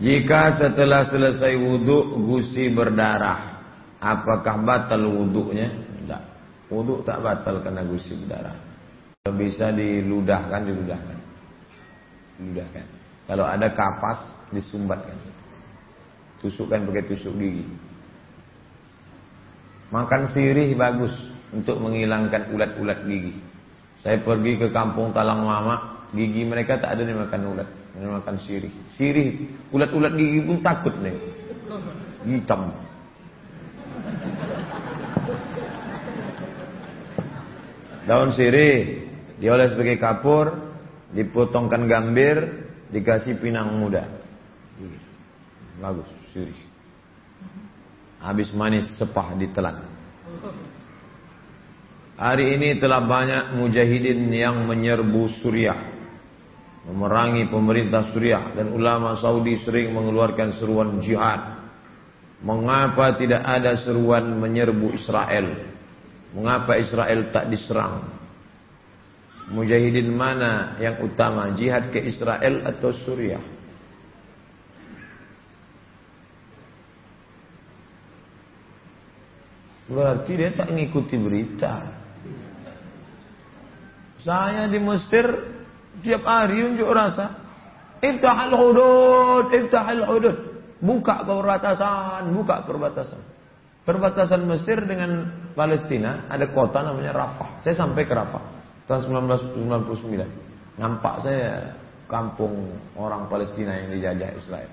Jika setelah selesai wudhu gusi berdarah, apakah batal wudhunya? Tidak. Wudhu tak batal karena gusi berdarah. Kalau bisa diludahkan, diludahkan. Diludahkan. Kalau ada kapas, disumbatkan. Tusukkan pakai tusuk gigi. Makan sirih bagus untuk menghilangkan ulat-ulat gigi. Saya pergi ke kampung Talang Mama, gigi mereka tak ada yang makan ulat, makan sirih. Sirih, ulat-ulat gigi pun takut nih. Hitam. Daun sirih dioles sebagai kapur, dipotongkan gambir, dikasih pinang muda. Bagus, sirih. Habis manis sepah ditelan. Hari ini telah banyak mujahidin yang menyerbu Suriah. Memerangi pemerintah Suriah. Dan ulama Saudi sering mengeluarkan seruan jihad. Mengapa tidak ada seruan menyerbu Israel? Mengapa Israel tak diserang? Mujahidin mana yang utama? Jihad ke Israel atau Suriah? Berarti dia tak mengikuti berita. Saya di Mesir tiap hari unjuk rasa. Iftahal hudud, iftahal hudud. Buka perbatasan, buka perbatasan. Perbatasan Mesir dengan Palestina ada kota namanya Rafah. Saya sampai ke Rafah tahun 1999. Nampak saya kampung orang Palestina yang dijajah Israel.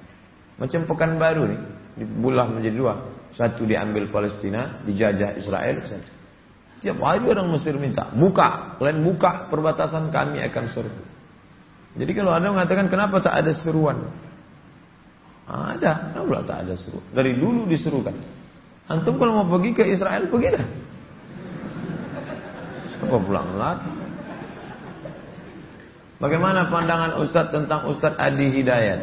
Macam pekan baru nih, dibulah menjadi dua. Satu diambil Palestina, dijajah Israel. Satu. Tiap hari orang Mesir minta, buka, kalian buka perbatasan kami akan serbu. Jadi kalau ada mengatakan kenapa tak ada seruan? Ada, kenapa tak ada seru? Dari dulu diserukan. Antum kalau mau pergi ke Israel, pergi dah. Siapa pulang lagi? Bagaimana pandangan Ustadz tentang Ustadz Adi Hidayat?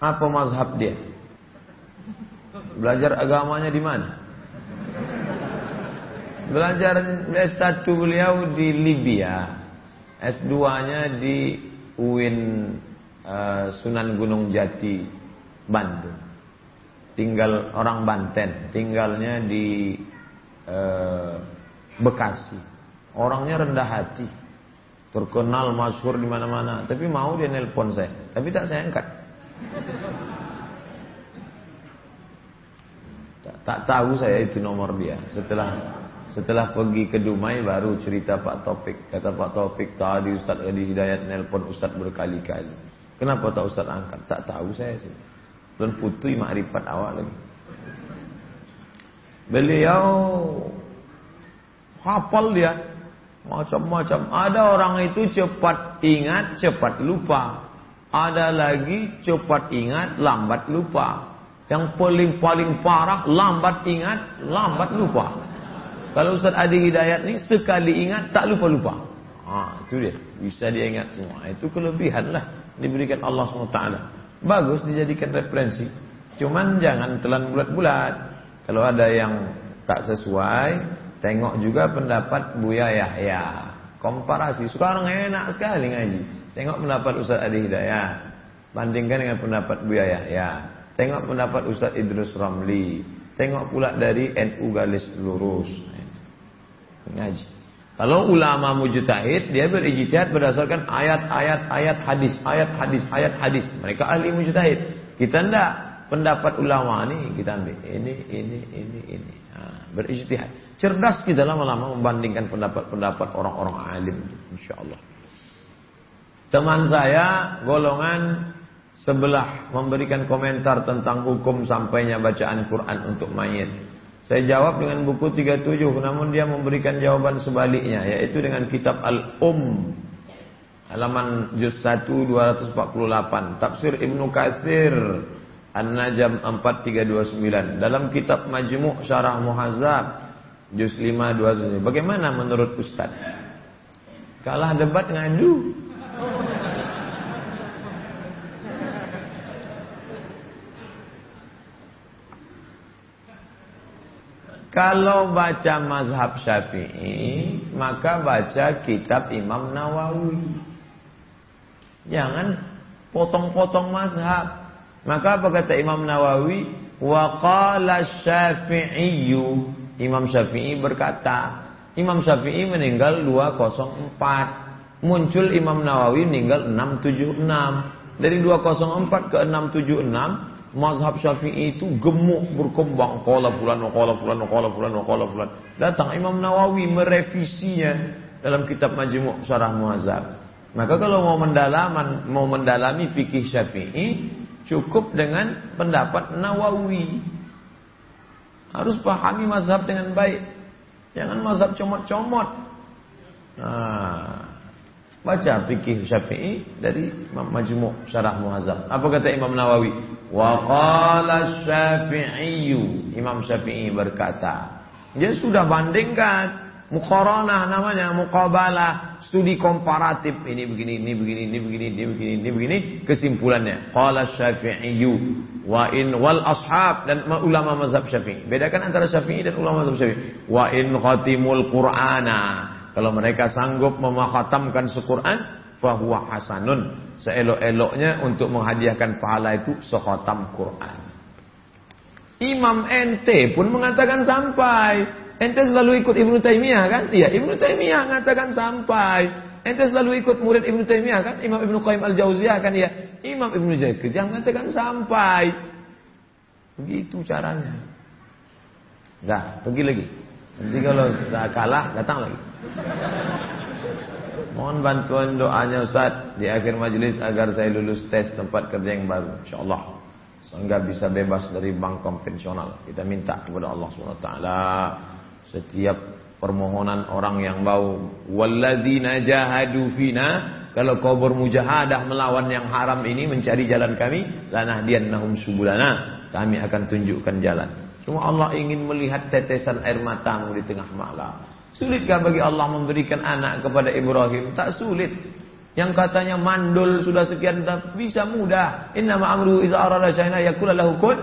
Apa mazhab dia? Belajar agamanya di mana? Belajar S1 beliau di Libya. S2-nya di UIN uh, Sunan Gunung Jati, Bandung. Tinggal orang Banten, tinggalnya di uh, Bekasi. Orangnya rendah hati. Terkenal masyhur di mana-mana, tapi mau dia nelpon saya, tapi tak saya angkat. Tak tahu saya itu nomor dia. Setelah setelah pergi ke Dumai baru cerita Pak Topik. Kata Pak Topik tadi Ustaz Adi Hidayat nelpon Ustaz berkali-kali. Kenapa tak Ustaz angkat? Tak tahu saya sih. Dan putui makrifat awal lagi. Beliau hafal dia macam-macam. Ada orang itu cepat ingat, cepat lupa. Ada lagi cepat ingat, lambat lupa. Yang paling-paling parah, lambat ingat, lambat lupa. Kalau Ustaz Adi Hidayat ni sekali ingat, tak lupa-lupa. Ha, itu dia. Bisa dia ingat semua. Itu kelebihan lah. Diberikan Allah SWT. Bagus dijadikan referensi. Cuman jangan telan bulat-bulat. Kalau ada yang tak sesuai, tengok juga pendapat Buya Yahya. Komparasi. Sekarang enak sekali ngaji. Tengok pendapat Ustaz Adi Hidayat. Bandingkan dengan pendapat Buya Yahya. Tengok pendapat Ustaz Idrus Ramli. Tengok pula dari NU Galis Lurus. Ngaji. Kalau ulama mujtahid, dia berijtihad berdasarkan ayat-ayat ayat hadis, ayat hadis, ayat hadis. Mereka ahli mujtahid. Kita ndak pendapat ulama ini kita ambil ini ini ini ini. Nah, berijtihad. Cerdas kita lama-lama membandingkan pendapat-pendapat orang-orang alim insyaallah. Teman saya golongan sebelah memberikan komentar tentang hukum sampainya bacaan Quran untuk mayit. Saya jawab dengan buku 37 namun dia memberikan jawaban sebaliknya yaitu dengan kitab Al-Um halaman juz 1 248 tafsir Ibnu Katsir An-Najm 4329 dalam kitab Majmu' Syarah Muhazzab juz 5 2 Bagaimana menurut Ustaz? Kalah debat ngadu. Kalau baca mazhab syafi'i, maka baca kitab Imam Nawawi. Jangan potong-potong mazhab. Maka apa kata Imam Nawawi? Wa qala Syafi'i. Imam Syafi'i berkata, Imam Syafi'i meninggal 204. Muncul Imam Nawawi meninggal 676. Dari 204 ke 676, mazhab Syafi'i itu gemuk berkembang. Qala fulan, qala fulan, qala fulan, fulan. Datang Imam Nawawi merevisinya dalam kitab Majmu' Syarah Muazzab. Maka kalau mau mendalaman, mau mendalami fikih Syafi'i, cukup dengan pendapat Nawawi. Harus pahami mazhab dengan baik. Jangan mazhab comot-comot. Nah, baca fikih Syafi'i dari Majmu' Syarah Muhazzab. Apa kata Imam Nawawi? Wa qala Syafi'i. Imam Syafi'i berkata, dia sudah bandingkan muqaranah namanya, muqabalah studi komparatif. Ini begini ini begini ini begini ini begini ini begini kesimpulannya. Qala syafi'i wa in wal ashab dan ulama mazhab syafi'i. Bedakan antara syafi'i dan ulama mazhab syafi'i. Wa in khatimul qur'ana kalau mereka sanggup memakhatamkan sequran fahuwa hasanun seelok-eloknya untuk menghadiahkan pahala itu sekhatam Quran Imam ente pun mengatakan sampai Ente selalu ikut Ibnu Taimiyah kan? Iya, Ibnu Taimiyah mengatakan sampai. Ente selalu ikut murid Ibnu Taimiyah kan? Imam Ibnu Qayyim Al-Jauziyah kan ya? Imam Ibnu Jauziyah mengatakan sampai. Begitu caranya. Dah, pergi lagi. Nanti kalau saya kalah, datang lagi. Mohon bantuan doanya Ustaz di akhir majelis agar saya lulus tes tempat kerja yang baru. InsyaAllah. Sehingga bisa bebas dari bank konvensional. Kita minta kepada Allah SWT setiap permohonan orang yang bau walladzina jahadu fina kalau kau bermujahadah melawan yang haram ini mencari jalan kami lanahdiyannahum subulana kami akan tunjukkan jalan cuma Allah ingin melihat tetesan air matamu di tengah malam sulitkah bagi Allah memberikan anak kepada Ibrahim tak sulit yang katanya mandul sudah sekian bisa mudah inna ma'amru iza arada syai'an yakula lahu kun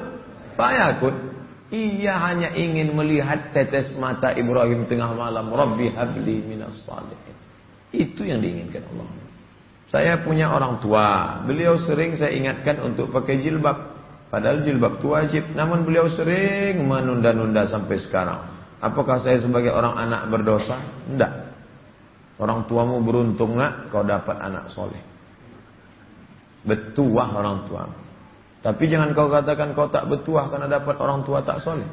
fayakun ia hanya ingin melihat tetes mata Ibrahim tengah malam. Rabbi habli minas salihin. Itu yang diinginkan Allah. Saya punya orang tua. Beliau sering saya ingatkan untuk pakai jilbab. Padahal jilbab itu wajib. Namun beliau sering menunda-nunda sampai sekarang. Apakah saya sebagai orang anak berdosa? Tidak. Orang tuamu beruntung nggak kau dapat anak soleh. Betuah orang tuamu. Tapi jangan kau katakan kau tak bertuah karena dapat orang tua tak soleh.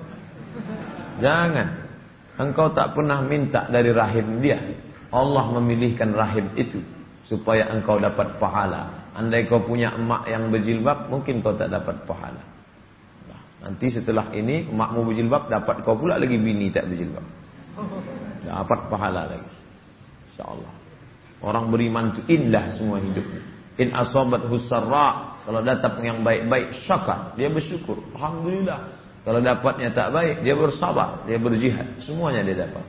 Jangan. Engkau tak pernah minta dari rahim dia. Allah memilihkan rahim itu supaya engkau dapat pahala. Andai kau punya emak yang berjilbab, mungkin kau tak dapat pahala. Nanti setelah ini emakmu berjilbab, dapat kau pula lagi bini tak berjilbab. Dapat pahala lagi. InsyaAllah. Orang beriman itu indah semua hidupnya. In asobat husarra kalau datang yang baik-baik, syakar. Dia bersyukur. Alhamdulillah. Kalau dapatnya tak baik, dia bersabar. Dia berjihad. Semuanya dia dapat.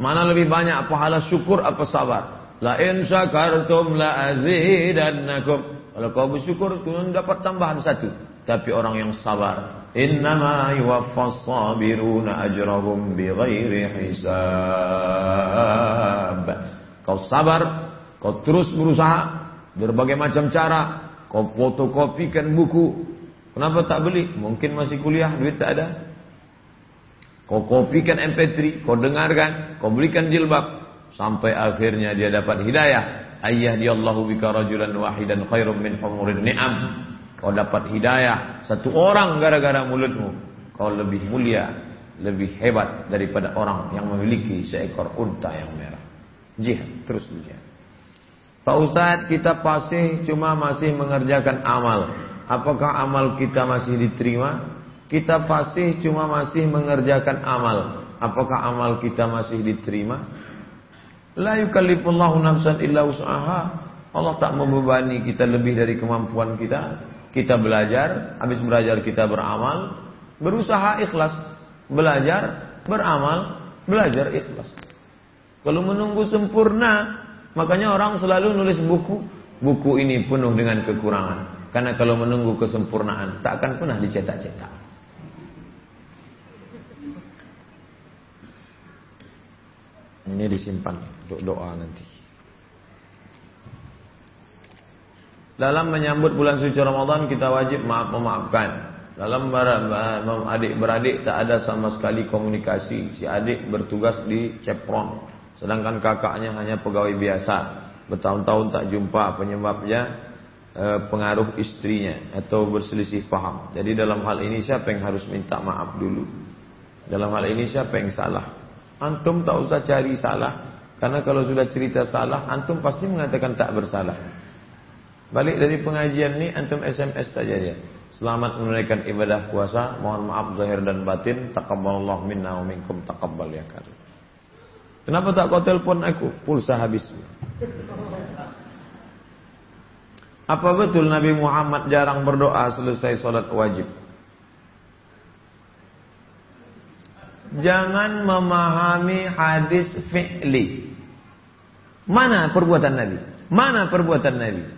Mana lebih banyak pahala syukur apa sabar? La in syakartum la azidannakum. Kalau kau bersyukur, kau dapat tambahan satu. Tapi orang yang sabar. Innama yuwaffas sabiruna ajrahum bighairi hisab. Kau sabar, kau terus berusaha berbagai macam cara Kau fotokopikan buku. Kenapa tak beli? Mungkin masih kuliah, duit tak ada. Kau kopikan MP3, kau dengarkan, kau belikan jilbab. Sampai akhirnya dia dapat hidayah. Ayah dia Allahu bika rajulan wahidan khairum min humurin ni'am. Kau dapat hidayah. Satu orang gara-gara mulutmu. Kau lebih mulia, lebih hebat daripada orang yang memiliki seekor unta yang merah. Jihad, terus jihad. Pak Ustadz kita pasti cuma masih mengerjakan amal. Apakah amal kita masih diterima? Kita pasti cuma masih mengerjakan amal. Apakah amal kita masih diterima? La yukallifullahu nafsan illa usaha. Allah tak membebani kita lebih dari kemampuan kita. Kita belajar, habis belajar kita beramal, berusaha ikhlas, belajar, beramal, belajar ikhlas. Kalau menunggu sempurna, Makanya orang selalu nulis buku, buku ini penuh dengan kekurangan. Karena kalau menunggu kesempurnaan, tak akan pernah dicetak-cetak. Ini disimpan untuk doa nanti. Dalam menyambut bulan suci Ramadan kita wajib maaf memaafkan. Dalam adik-beradik tak ada sama sekali komunikasi. Si adik bertugas di Cepron. Sedangkan kakaknya hanya pegawai biasa. Bertahun-tahun tak jumpa penyebabnya eh, pengaruh istrinya atau berselisih paham. Jadi dalam hal ini siapa yang harus minta maaf dulu? Dalam hal ini siapa yang salah? Antum tak usah cari salah. Karena kalau sudah cerita salah, antum pasti mengatakan tak bersalah. Balik dari pengajian ini antum SMS saja ya. Selamat menunaikan ibadah puasa. Mohon maaf zahir dan batin. Taqabbalallah minna wa minkum taqabbal ya karim. Kenapa tak kau telepon aku? Pulsa habis. Apa betul Nabi Muhammad jarang berdoa selesai sholat wajib? Jangan memahami hadis fi'li. Mana perbuatan Nabi? Mana perbuatan Nabi?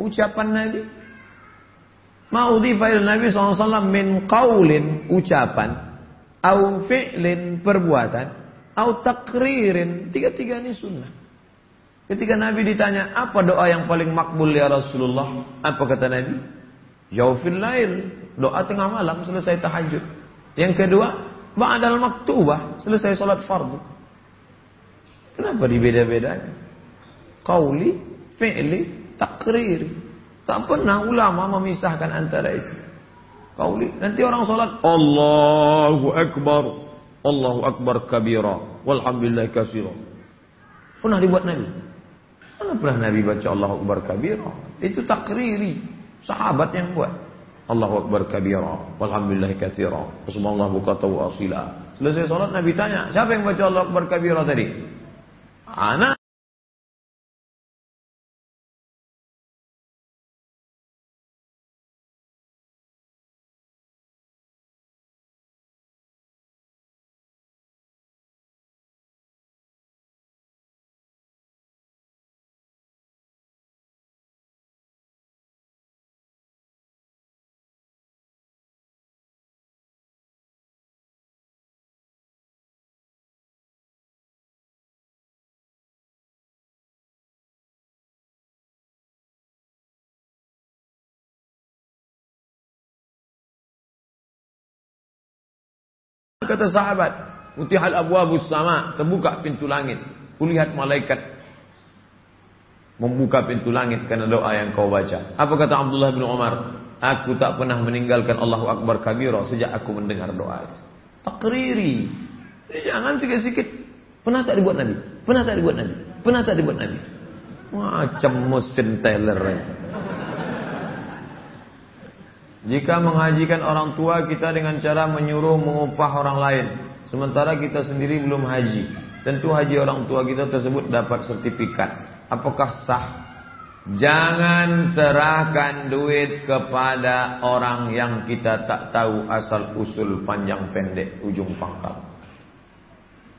Ucapan Nabi. Ma'udhifa ila Nabi SAW min qaulin ucapan au fi'lin perbuatan au takririn tiga-tiga ini sunnah. Ketika Nabi ditanya apa doa yang paling makbul ya Rasulullah, apa kata Nabi? Jaufil lail, doa tengah malam selesai tahajud. Yang kedua, ba'dal maktubah, selesai salat fardu. Kenapa dibeda-bedakan? Qauli, fi'li, takrir. Tak pernah ulama memisahkan antara itu. Kauli. Nanti orang sholat. Allahu Akbar. Allahu Akbar kabira. Walhamdulillah kasira. Pernah dibuat Nabi? Mana pernah Nabi baca Allahu Akbar kabira? Itu takriri. Sahabat yang buat. Allahu Akbar kabira. Walhamdulillah kasira. Bismillah bukatahu asila. Selesai sholat Nabi tanya. Siapa yang baca Allahu Akbar kabira tadi? Anak. Kata sahabat, Mutihal abwabus sama, terbuka pintu langit. Kulihat malaikat membuka pintu langit karena doa yang kau baca. Apa kata Abdullah bin Umar? Aku tak pernah meninggalkan Allahu Akbar kabira sejak aku mendengar doa itu. Takriri. Jangan sikit-sikit. Pernah tak dibuat Nabi? Pernah tak dibuat Nabi? Pernah tak dibuat Nabi? Macam mesin teller. Jika menghajikan orang tua kita dengan cara menyuruh mengupah orang lain. Sementara kita sendiri belum haji. Tentu haji orang tua kita tersebut dapat sertifikat. Apakah sah? Jangan serahkan duit kepada orang yang kita tak tahu asal usul panjang pendek ujung pangkal.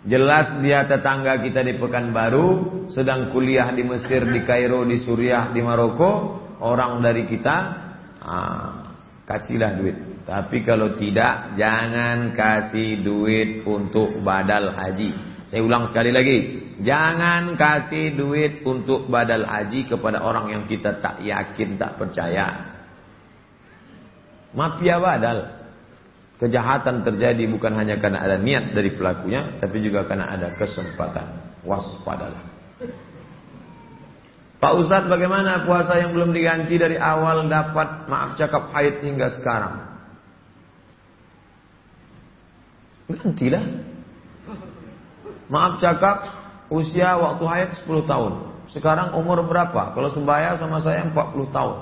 Jelas dia tetangga kita di Pekanbaru, sedang kuliah di Mesir, di Kairo, di Suriah, di Maroko, orang dari kita, ah, kasihlah duit. Tapi kalau tidak, jangan kasih duit untuk badal haji. Saya ulang sekali lagi, jangan kasih duit untuk badal haji kepada orang yang kita tak yakin, tak percaya. Mafia badal. Kejahatan terjadi bukan hanya karena ada niat dari pelakunya, tapi juga karena ada kesempatan. Waspadalah. Pak Ustadz bagaimana puasa yang belum diganti dari awal dapat maaf cakap haid hingga sekarang? Gantilah. Maaf cakap usia waktu haid 10 tahun. Sekarang umur berapa? Kalau sebaya sama saya 40 tahun.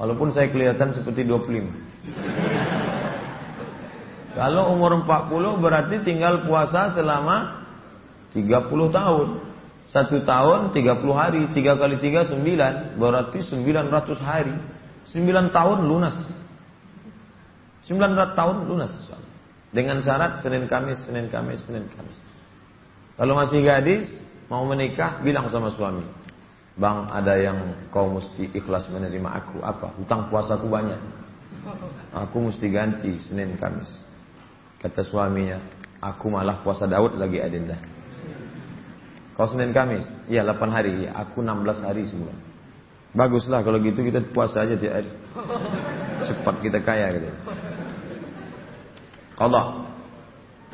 Walaupun saya kelihatan seperti 25. Kalau umur 40 berarti tinggal puasa selama 30 tahun. Satu tahun 30 hari, tiga kali tiga sembilan, berarti sembilan ratus hari. Sembilan tahun lunas. Sembilan ratus tahun lunas. Dengan syarat Senin Kamis, Senin Kamis, Senin Kamis. Kalau masih gadis, mau menikah, bilang sama suami. Bang, ada yang kau mesti ikhlas menerima aku. Apa? Hutang puasaku banyak. Aku mesti ganti Senin Kamis. Kata suaminya, aku malah puasa Daud lagi adinda. Kau Senin Kamis? Iya 8 hari. Ya, aku 16 hari sebulan. Baguslah kalau gitu kita puasa aja tiap hari. Cepat kita kaya gitu. Qadha.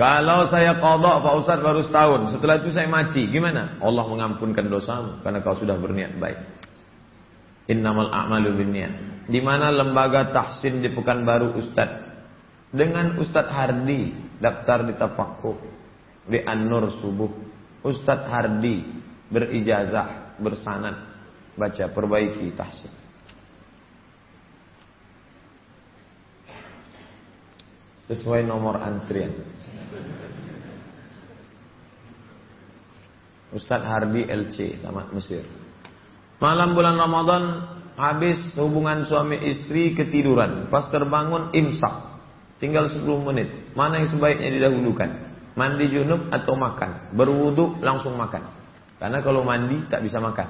Kalau saya qadha Pak Ustaz baru setahun, setelah itu saya mati, gimana? Allah mengampunkan dosamu karena kau sudah berniat baik. Innamal a'malu binniyat. Di mana lembaga tahsin di Pekanbaru Ustaz dengan Ustaz Hardi daftar di Tafaqquh di An-Nur Subuh. Ustaz Hardi berijazah bersanad baca perbaiki tahsin. Sesuai nomor antrian. Ustadz Harbi LC, Tamat Mesir. Malam bulan Ramadan habis hubungan suami istri ketiduran. Pas terbangun imsak. Tinggal 10 menit. Mana yang sebaiknya didahulukan? Mandi junub atau makan? Berwudu langsung makan. Karena kalau mandi tak bisa makan.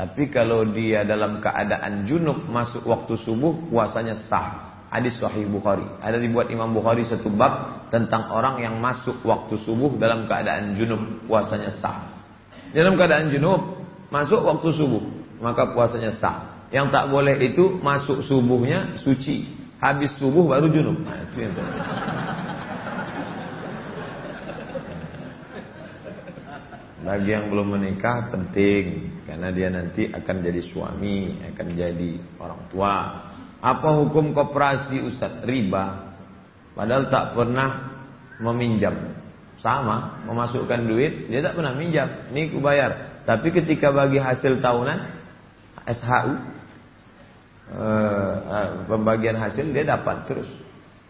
Tapi kalau dia dalam keadaan junub masuk waktu subuh puasanya sah. Hadis Sahih Bukhari. Ada dibuat Imam Bukhari satu bab tentang orang yang masuk waktu subuh dalam keadaan junub puasanya sah. Dalam keadaan junub, masuk waktu subuh, maka puasanya sah. Yang tak boleh itu masuk subuhnya suci, habis subuh baru junub. Nah, itu yang Bagi yang belum menikah penting karena dia nanti akan jadi suami, akan jadi orang tua. Apa hukum koperasi Ustaz? Riba. Padahal tak pernah meminjam. Sama, memasukkan duit, dia tak pernah minjam. Ini ku bayar. Tapi ketika bagi hasil tahunan, SHU, eh, eh, pembagian hasil dia dapat terus.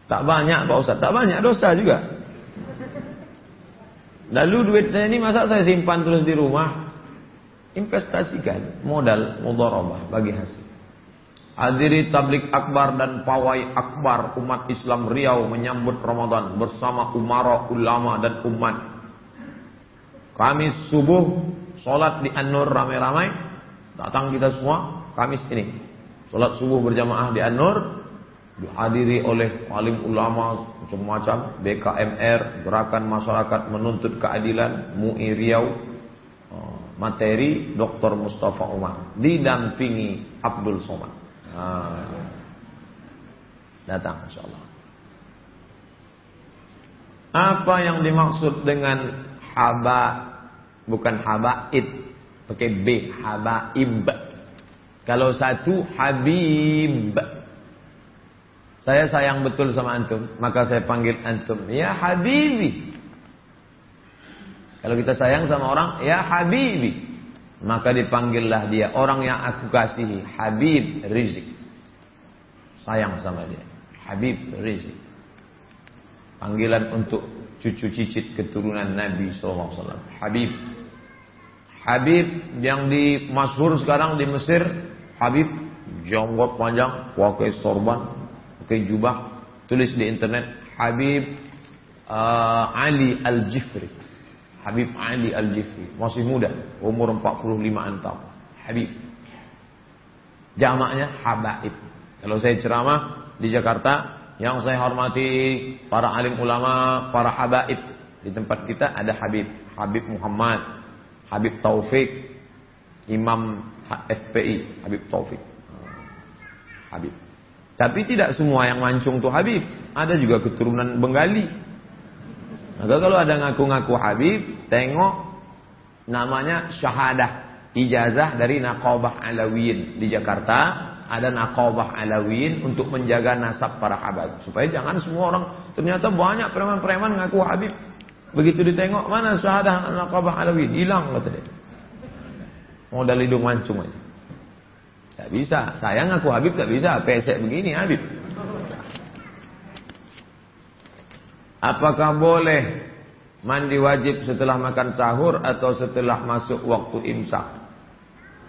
Tak banyak Pak Ustaz, tak banyak dosa juga. Lalu duit saya ini masa saya simpan terus di rumah? Investasikan modal mudharabah bagi hasil. Hadiri tablik akbar dan pawai akbar umat Islam Riau menyambut Ramadan bersama umara ulama dan umat. Kamis subuh solat di An-Nur ramai-ramai. Datang kita semua Kamis ini. Solat subuh berjamaah di An-Nur dihadiri oleh alim ulama macam-macam, BKMR, Gerakan Masyarakat Menuntut Keadilan, MUI Riau, oh, materi Dr. Mustafa Umar didampingi Abdul Somad. Datang insya Allah. Apa yang dimaksud dengan haba bukan habaib pakai b habaib. Kalau satu habib. Saya sayang betul sama antum, maka saya panggil antum ya habibi. Kalau kita sayang sama orang, ya habibi. Maka dipanggillah dia orang yang aku kasihi Habib Rizik. Sayang sama dia. Habib Rizik. Panggilan untuk cucu cicit keturunan Nabi SAW. Habib. Habib yang di sekarang di Mesir. Habib janggut panjang, pakai sorban, pakai jubah, tulis di internet Habib uh, Ali Al-Jifri. Habib Ali Al-Jifri, masih muda, umur 45 tahun. Habib. Jamaknya Habaib. Kalau saya ceramah di Jakarta, yang saya hormati para alim ulama, para habaib. Di tempat kita ada Habib, Habib Muhammad, Habib Taufik, Imam FPI, Habib Taufik. Habib. Tapi tidak semua yang mancung tuh Habib. Ada juga keturunan Bengali. Maka kalau ada ngaku-ngaku Habib, tengok namanya syahadah. Ijazah dari Naqabah Alawin di Jakarta. Ada Naqabah Alawin untuk menjaga nasab para Habib. Supaya jangan semua orang, ternyata banyak preman-preman ngaku Habib. Begitu ditengok, mana syahadah Naqabah Alawin? Hilang kata dia. Modal hidung mancung aja. Tak bisa. Saya ngaku Habib tak bisa. Pesek begini Habib. Apakah boleh mandi wajib setelah makan sahur atau setelah masuk waktu imsak?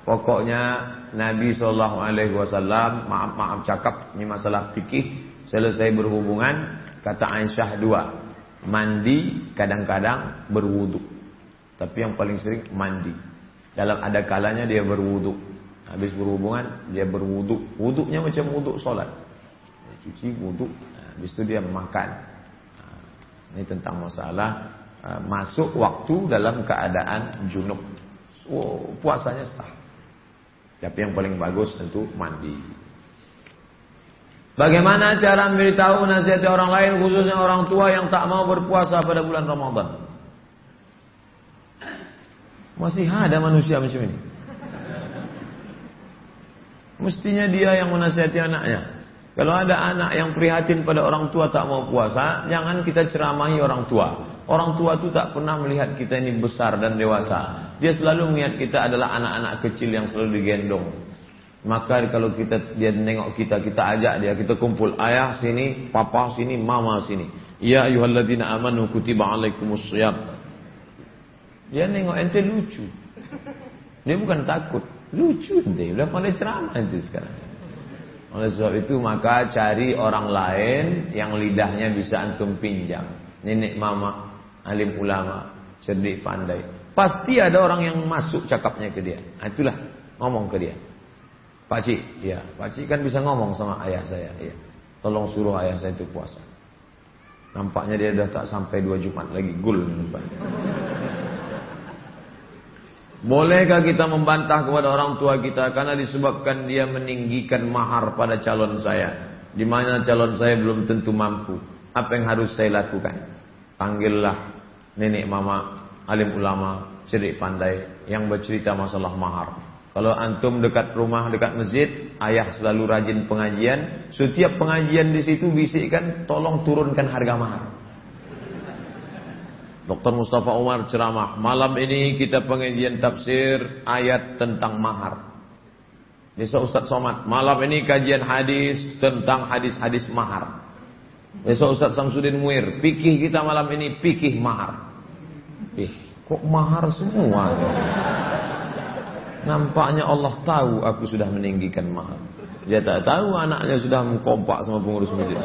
Pokoknya Nabi Shallallahu Alaihi Wasallam maaf maaf cakap ini masalah fikih selesai berhubungan kata Aisyah dua mandi kadang-kadang berwudu tapi yang paling sering mandi dalam ada kalanya dia berwudu habis berhubungan dia berwudu wuduknya macam wuduk solat cuci wuduk habis itu dia makan ini tentang masalah uh, masuk waktu dalam keadaan junub. Oh, puasanya sah. Tapi yang paling bagus tentu mandi. Bagaimana cara memberitahu nasihat orang lain khususnya orang tua yang tak mau berpuasa pada bulan Ramadan? Masih ada manusia macam ini. Mestinya dia yang menasihati anaknya. Kalau ada anak yang prihatin pada orang tua tak mau puasa, jangan kita ceramahi orang tua. Orang tua itu tak pernah melihat kita ini besar dan dewasa. Dia selalu melihat kita adalah anak-anak kecil yang selalu digendong. Maka kalau kita dia nengok kita, kita ajak dia, kita kumpul ayah sini, papa sini, mama sini. Ya ayyuhalladzina amanu kutiba alaikumus. Dia nengok ente lucu. Dia bukan takut, lucu ente. Udah pandai ceramah ente sekarang. Oleh sebab itu maka cari orang lain yang lidahnya bisa antum pinjam. Nenek mama, alim ulama, cerdik pandai. Pasti ada orang yang masuk cakapnya ke dia. Nah, itulah ngomong ke dia. Pak Cik, ya, Pak Cik kan bisa ngomong sama ayah saya, ya. Tolong suruh ayah saya itu puasa. Nampaknya dia sudah tak sampai dua Jumat lagi gul nampaknya. Bolehkah kita membantah kepada orang tua kita karena disebabkan dia meninggikan mahar pada calon saya, di mana calon saya belum tentu mampu. Apa yang harus saya lakukan? Panggillah nenek mama, alim ulama, cerdik pandai yang bercerita masalah mahar. Kalau antum dekat rumah, dekat masjid, ayah selalu rajin pengajian. Setiap pengajian di situ bisikkan, tolong turunkan harga mahar. Dr. Mustafa Umar ceramah. Malam ini kita pengajian tafsir ayat tentang mahar. Besok Ustaz Somad. Malam ini kajian hadis tentang hadis-hadis mahar. Besok Ustaz Samsudin Muir. Pikih kita malam ini pikih mahar. Ih, kok mahar semua? Nampaknya Allah tahu aku sudah meninggikan mahal. Dia tak tahu anaknya sudah mengkompak sama pengurus masjid.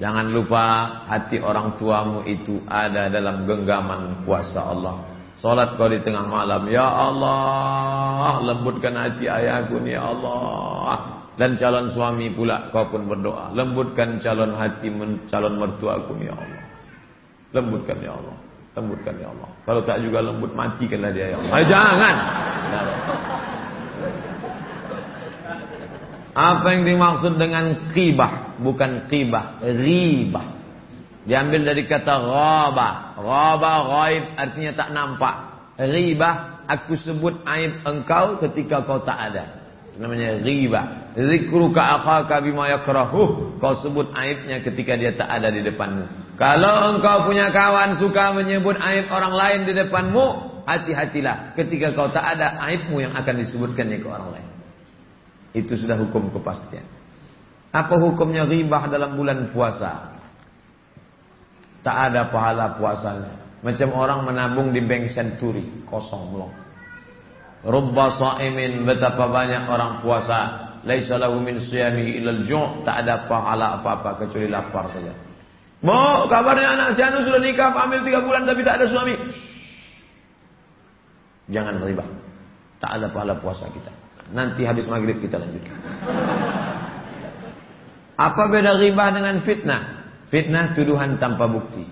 Jangan lupa hati orang tuamu itu ada dalam genggaman kuasa Allah. Salat kau di tengah malam, ya Allah, lembutkan hati ayahku ni ya Allah. Dan calon suami pula kau pun berdoa, lembutkan calon hati calon mertuaku ni ya Allah. Lembutkan ya Allah. Lembutkan ya Allah. Kalau tak juga lembut matikanlah dia ya Allah. Eh, jangan. Apa yang dimaksud dengan qibah? Bukan qibah, ribah. Diambil dari kata ghaba. Ghaba ghaib artinya tak nampak. Ribah aku sebut aib engkau ketika kau tak ada. Namanya riba. Zikruka akhaka bima yakrahu. Kau sebut aibnya ketika dia tak ada di depanmu. Kalau engkau punya kawan suka menyebut aib orang lain di depanmu, hati-hatilah ketika kau tak ada aibmu yang akan disebutkannya ke orang lain. Itu sudah hukum kepastian. Apa hukumnya ribah dalam bulan puasa? Tak ada pahala puasanya. Macam orang menabung di bank senturi, kosong belum. Rubba sa'imin betapa banyak orang puasa, laisa lahu min siyami ilal ju' tak ada pahala apa-apa kecuali lapar saja. Mau kabarnya anak si Anu sudah nikah, hamil tiga bulan tapi tak ada suami. Jangan riba. Tak ada pahala puasa kita. Nanti habis maghrib kita lanjutkan. Apa beda riba dengan fitnah? Fitnah tuduhan tanpa bukti.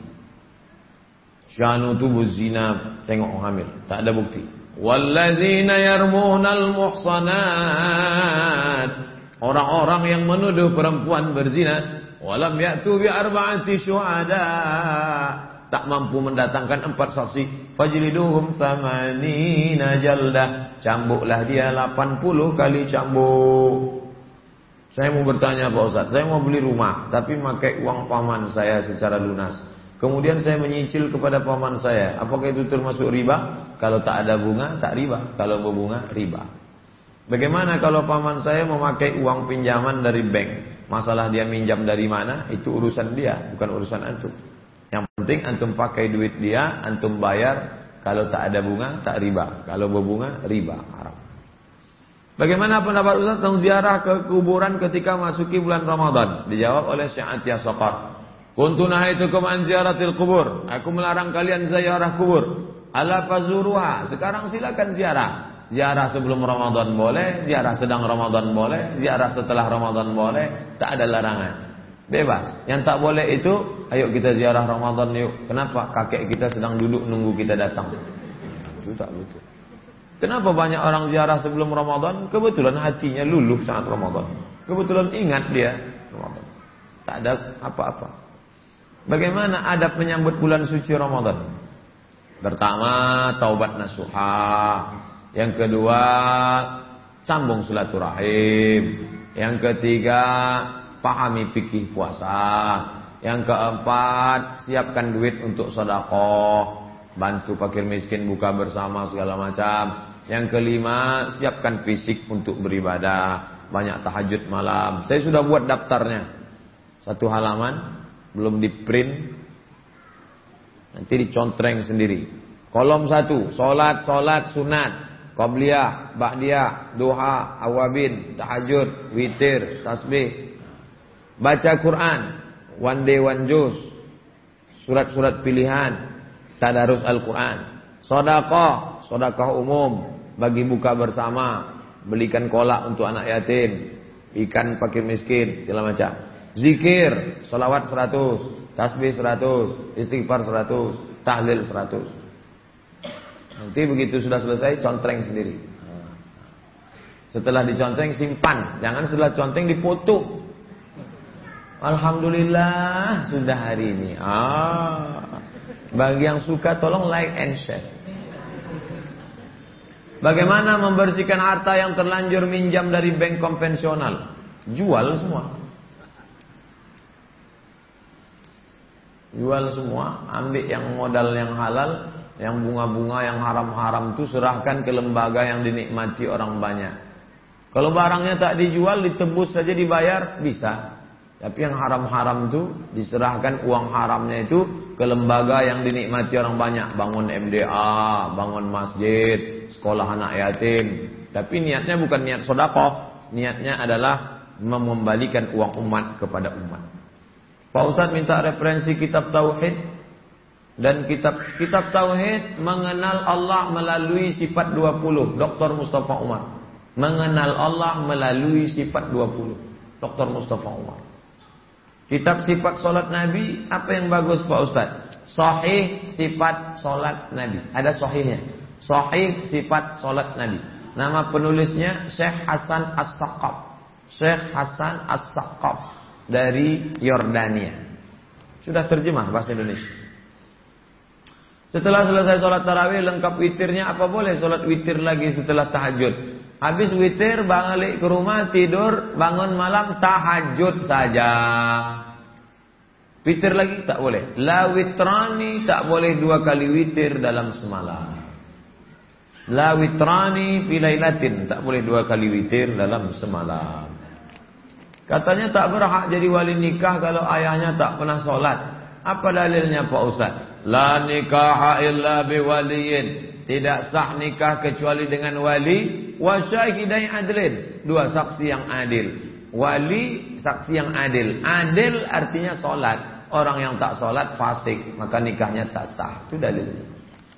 Syanu tubuh zina tengok hamil, tak ada bukti. Walladzina yarmunal muhsanat. Orang-orang yang menuduh perempuan berzina Walam ya'tu bi arba'ati syuhada. Tak mampu mendatangkan empat saksi. Fajliduhum thamanina jaldah. Cambuklah dia 80 kali cambuk. Saya mau bertanya Pak Ustaz, saya mau beli rumah tapi pakai uang paman saya secara lunas. Kemudian saya menyicil kepada paman saya. Apakah itu termasuk riba? Kalau tak ada bunga, tak riba. Kalau berbunga, riba. Bagaimana kalau paman saya memakai uang pinjaman dari bank? Masalah dia minjam dari mana itu urusan dia, bukan urusan antum. Yang penting antum pakai duit dia, antum bayar. Kalau tak ada bunga, tak riba. Kalau berbunga, riba haram. Bagaimana pendapat Ustaz tentang ziarah ke kuburan ketika masuki bulan Ramadan? Dijawab oleh Syekh Atiyah Sokar. Kuntu nahaitukum an ziaratil kubur. Aku melarang kalian ziarah kubur. Ala fazuruha. Sekarang silakan ziarah. Ziarah sebelum Ramadan boleh, ziarah sedang Ramadan boleh, ziarah setelah Ramadan boleh, tak ada larangan. Bebas. Yang tak boleh itu, ayo kita ziarah Ramadan yuk. Kenapa? Kakek kita sedang duduk nunggu kita datang. Itu tak betul. Kenapa banyak orang ziarah sebelum Ramadan? Kebetulan hatinya luluh saat Ramadan. Kebetulan ingat dia Ramadan. Tak ada apa-apa. Bagaimana adab menyambut bulan suci Ramadan? Pertama, taubat nasuha. Yang kedua, sambung silaturahim. Yang ketiga, pahami fikih puasa. Yang keempat, siapkan duit untuk sedekah, bantu fakir miskin buka bersama segala macam. Yang kelima, siapkan fisik untuk beribadah. Banyak tahajud malam. Saya sudah buat daftarnya. Satu halaman, belum di print. Nanti dicontreng sendiri. Kolom satu, solat, solat, sunat. Qobliyah, Ba'diyah, Duha, Awabin, Tahajud, Witir, Tasbih. Baca Quran. One day one juice. Surat-surat pilihan. Tadarus Al-Quran. Sodakah, sodakah umum bagi buka bersama, belikan kolak untuk anak yatim, ikan fakir miskin, segala macam. Zikir, salawat 100, tasbih 100, istighfar 100, tahlil 100. Nanti begitu sudah selesai, contreng sendiri. Setelah dicontreng simpan, jangan setelah contreng dipoto. Alhamdulillah sudah hari ini. Ah, bagi yang suka tolong like and share. Bagaimana membersihkan harta yang terlanjur minjam dari bank konvensional? Jual semua. Jual semua, ambil yang modal yang halal, yang bunga-bunga yang haram-haram itu serahkan ke lembaga yang dinikmati orang banyak. Kalau barangnya tak dijual, ditebus saja dibayar, bisa. Tapi yang haram-haram itu diserahkan uang haramnya itu ke lembaga yang dinikmati orang banyak, bangun MDA, bangun masjid, sekolah anak yatim. Tapi niatnya bukan niat sodakoh, niatnya adalah mengembalikan uang umat kepada umat. Pak Ustadz minta referensi kitab Tauhid dan kitab kitab Tauhid mengenal Allah melalui sifat 20. Dr. Mustafa Umar. Mengenal Allah melalui sifat 20. Dr. Mustafa Umar. Kitab sifat solat Nabi, apa yang bagus Pak Ustadz? Sahih sifat solat Nabi. Ada sahihnya. Sahih sifat solat Nabi. Nama penulisnya Syekh Hasan As-Saqaf. Syekh Hasan As-Saqaf dari Yordania. Sudah terjemah bahasa Indonesia. Setelah selesai sholat tarawih lengkap witirnya apa boleh sholat witir lagi setelah tahajud? Habis witir balik ke rumah tidur bangun malam tahajud saja. Witir lagi tak boleh. La witrani tak boleh dua kali witir dalam semalam. La witrani filailatin. Tak boleh dua kali witir dalam semalam. Katanya tak berhak jadi wali nikah kalau ayahnya tak pernah sholat. Apa dalilnya Pak Ustaz? La nikah illa biwaliyin. Tidak sah nikah kecuali dengan wali. Wa syahidai adlin. Dua saksi yang adil. Wali saksi yang adil. Adil artinya sholat. Orang yang tak sholat fasik. Maka nikahnya tak sah. Itu dalilnya.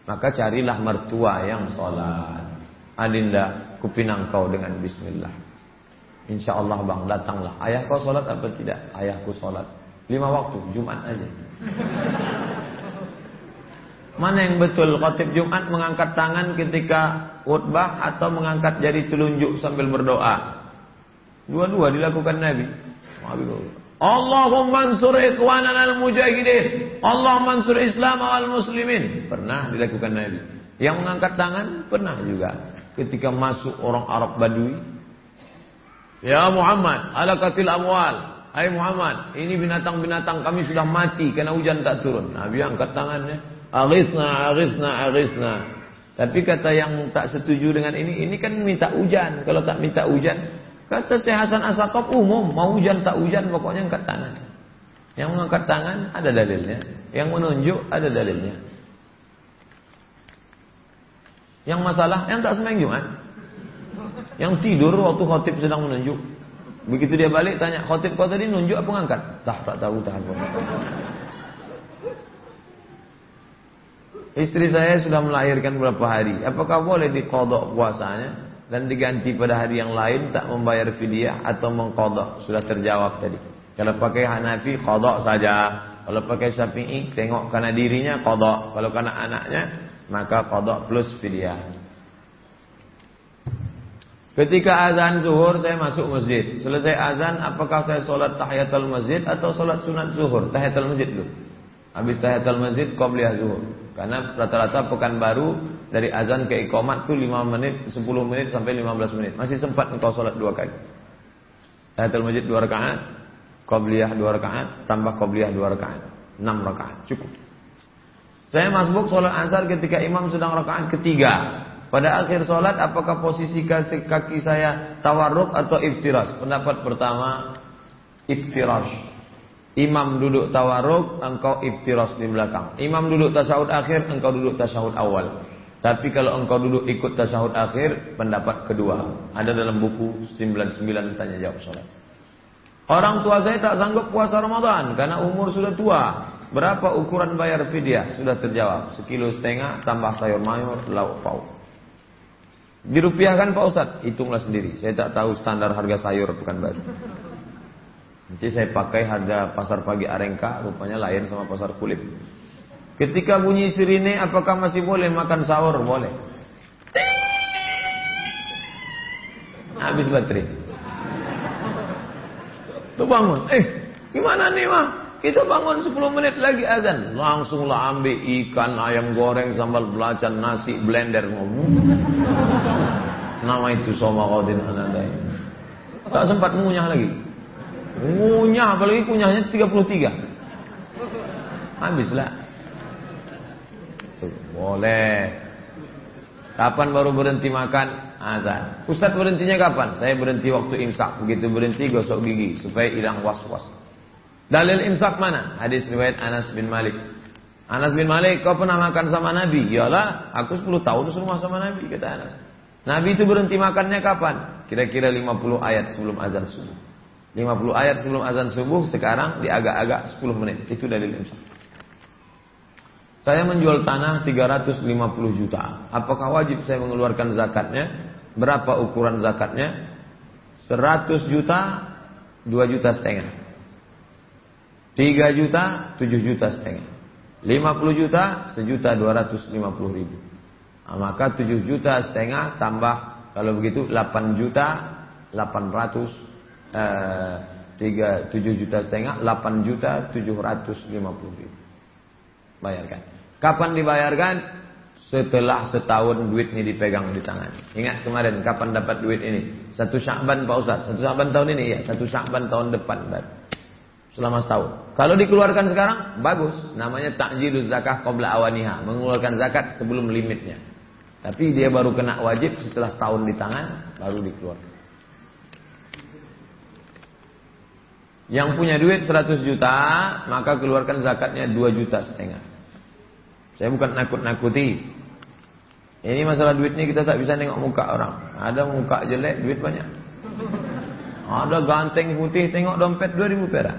Maka carilah mertua yang sholat. Adinda, kupinang kau dengan bismillah. Insya Allah bang, datanglah. Ayah kau sholat apa tidak? Ayahku sholat. Lima waktu, Jumat aja. Mana yang betul? Khotib Jumat mengangkat tangan ketika khutbah atau mengangkat jari telunjuk sambil berdoa? Dua-dua dilakukan Nabi. Allahumma ansur ikhwanan al-mujahidin. Allah mansur Islam al muslimin. Pernah dilakukan Nabi. Yang mengangkat tangan pernah juga. Ketika masuk orang Arab Badui. Ya Muhammad, ala katil amwal. Hai Muhammad, ini binatang-binatang kami sudah mati karena hujan tak turun. Nabi angkat tangannya. Aghithna, aghithna, aghithna. Tapi kata yang tak setuju dengan ini, ini kan minta hujan. Kalau tak minta hujan, Kata Syekh Hasan Asaqaf umum, mau hujan tak hujan pokoknya angkat tangan. Yang mengangkat tangan ada dalilnya, yang menunjuk ada dalilnya. Yang masalah yang tak sembahyang Jumat. Yang tidur waktu khotib sedang menunjuk. Begitu dia balik tanya, khotib kau tadi nunjuk apa ngangkat? Tak, tak tahu, tahan. Istri saya sudah melahirkan berapa hari. Apakah boleh dikodok puasanya? dan diganti pada hari yang lain tak membayar fidyah atau mengkodok sudah terjawab tadi kalau pakai Hanafi kodok saja kalau pakai Syafi'i tengok karena dirinya kodok kalau karena anaknya maka kodok plus fidyah Ketika azan zuhur saya masuk masjid. Selesai azan apakah saya sholat tahiyatul masjid atau sholat sunat zuhur? Tahiyatul masjid dulu. Habis tahiyatul masjid qabliyah zuhur. Karena rata-rata pekan baru dari azan ke iqamat itu 5 menit, 10 menit sampai 15 menit. Masih sempat engkau sholat dua kali. Tahiyatul masjid dua rakaat, qabliyah dua rakaat, tambah qabliyah dua rakaat. 6 rakaat cukup. Saya masbuk sholat asar ketika imam sedang rakaat ketiga. Pada akhir sholat apakah posisi kaki saya tawarruk atau iftiras? Pendapat pertama iftiras. Imam duduk tawarruk, engkau iftiras di belakang. Imam duduk tasyahud akhir, engkau duduk tasyahud awal. Tapi kalau engkau duduk ikut tasyahud akhir, pendapat kedua. Ada dalam buku 99 tanya jawab sholat. Orang tua saya tak sanggup puasa Ramadan karena umur sudah tua. Berapa ukuran bayar fidyah? Sudah terjawab. Sekilo setengah tambah sayur mayur, lauk pauk. Dirupiahkan Pak Ustadz, hitunglah sendiri. Saya tak tahu standar harga sayur pekan baru. Nanti saya pakai harga pasar pagi Arengka, rupanya lain sama pasar kulit. Ketika bunyi sirine, apakah masih boleh makan sahur? Boleh. Habis baterai. Tuh bangun. Eh, gimana nih mah? Kita bangun 10 menit lagi azan. Langsunglah ambil ikan, ayam goreng, sambal belacan, nasi, blender. Nama itu Soma Qadin Anandai. Tak sempat ngunyah lagi. Ngunyah, apalagi kunyahnya 33. Habislah. Boleh. Kapan baru berhenti makan? Azan. Ustaz berhentinya kapan? Saya berhenti waktu imsak. Begitu berhenti gosok gigi supaya hilang was-was. Dalil imsak mana? Hadis riwayat Anas bin Malik. Anas bin Malik, kau pernah makan sama Nabi? Iyalah, aku 10 tahun rumah sama Nabi, kata Anas. Nabi itu berhenti makannya kapan? Kira-kira 50 ayat sebelum azan subuh. 50 ayat sebelum azan subuh, sekarang di agak-agak 10 menit. Itu dalil imsak. Saya menjual tanah 350 juta. Apakah wajib saya mengeluarkan zakatnya? Berapa ukuran zakatnya? 100 juta, 2 juta setengah. 3 juta, 7 juta setengah. 50 juta, sejuta 250 ribu. Nah, maka 7 juta setengah tambah kalau begitu 8 juta 800 eh, 3, 7 juta setengah 8 juta 750 ribu. Bayarkan. Kapan dibayarkan? Setelah setahun duit ini dipegang di tangan. Ingat kemarin kapan dapat duit ini? Satu Syakban Pak Ustaz. Satu Syakban tahun ini ya. Satu Syakban tahun depan. Baru selama setahun. Kalau dikeluarkan sekarang bagus, namanya takjiluz zakah qabla awaniha, mengeluarkan zakat sebelum limitnya. Tapi dia baru kena wajib setelah setahun di tangan baru dikeluarkan. Yang punya duit 100 juta, maka keluarkan zakatnya 2 juta setengah. Saya bukan nakut-nakuti. Ini masalah duit ini kita tak bisa nengok muka orang. Ada muka jelek, duit banyak. Ada ganteng putih, tengok dompet 2000 perak.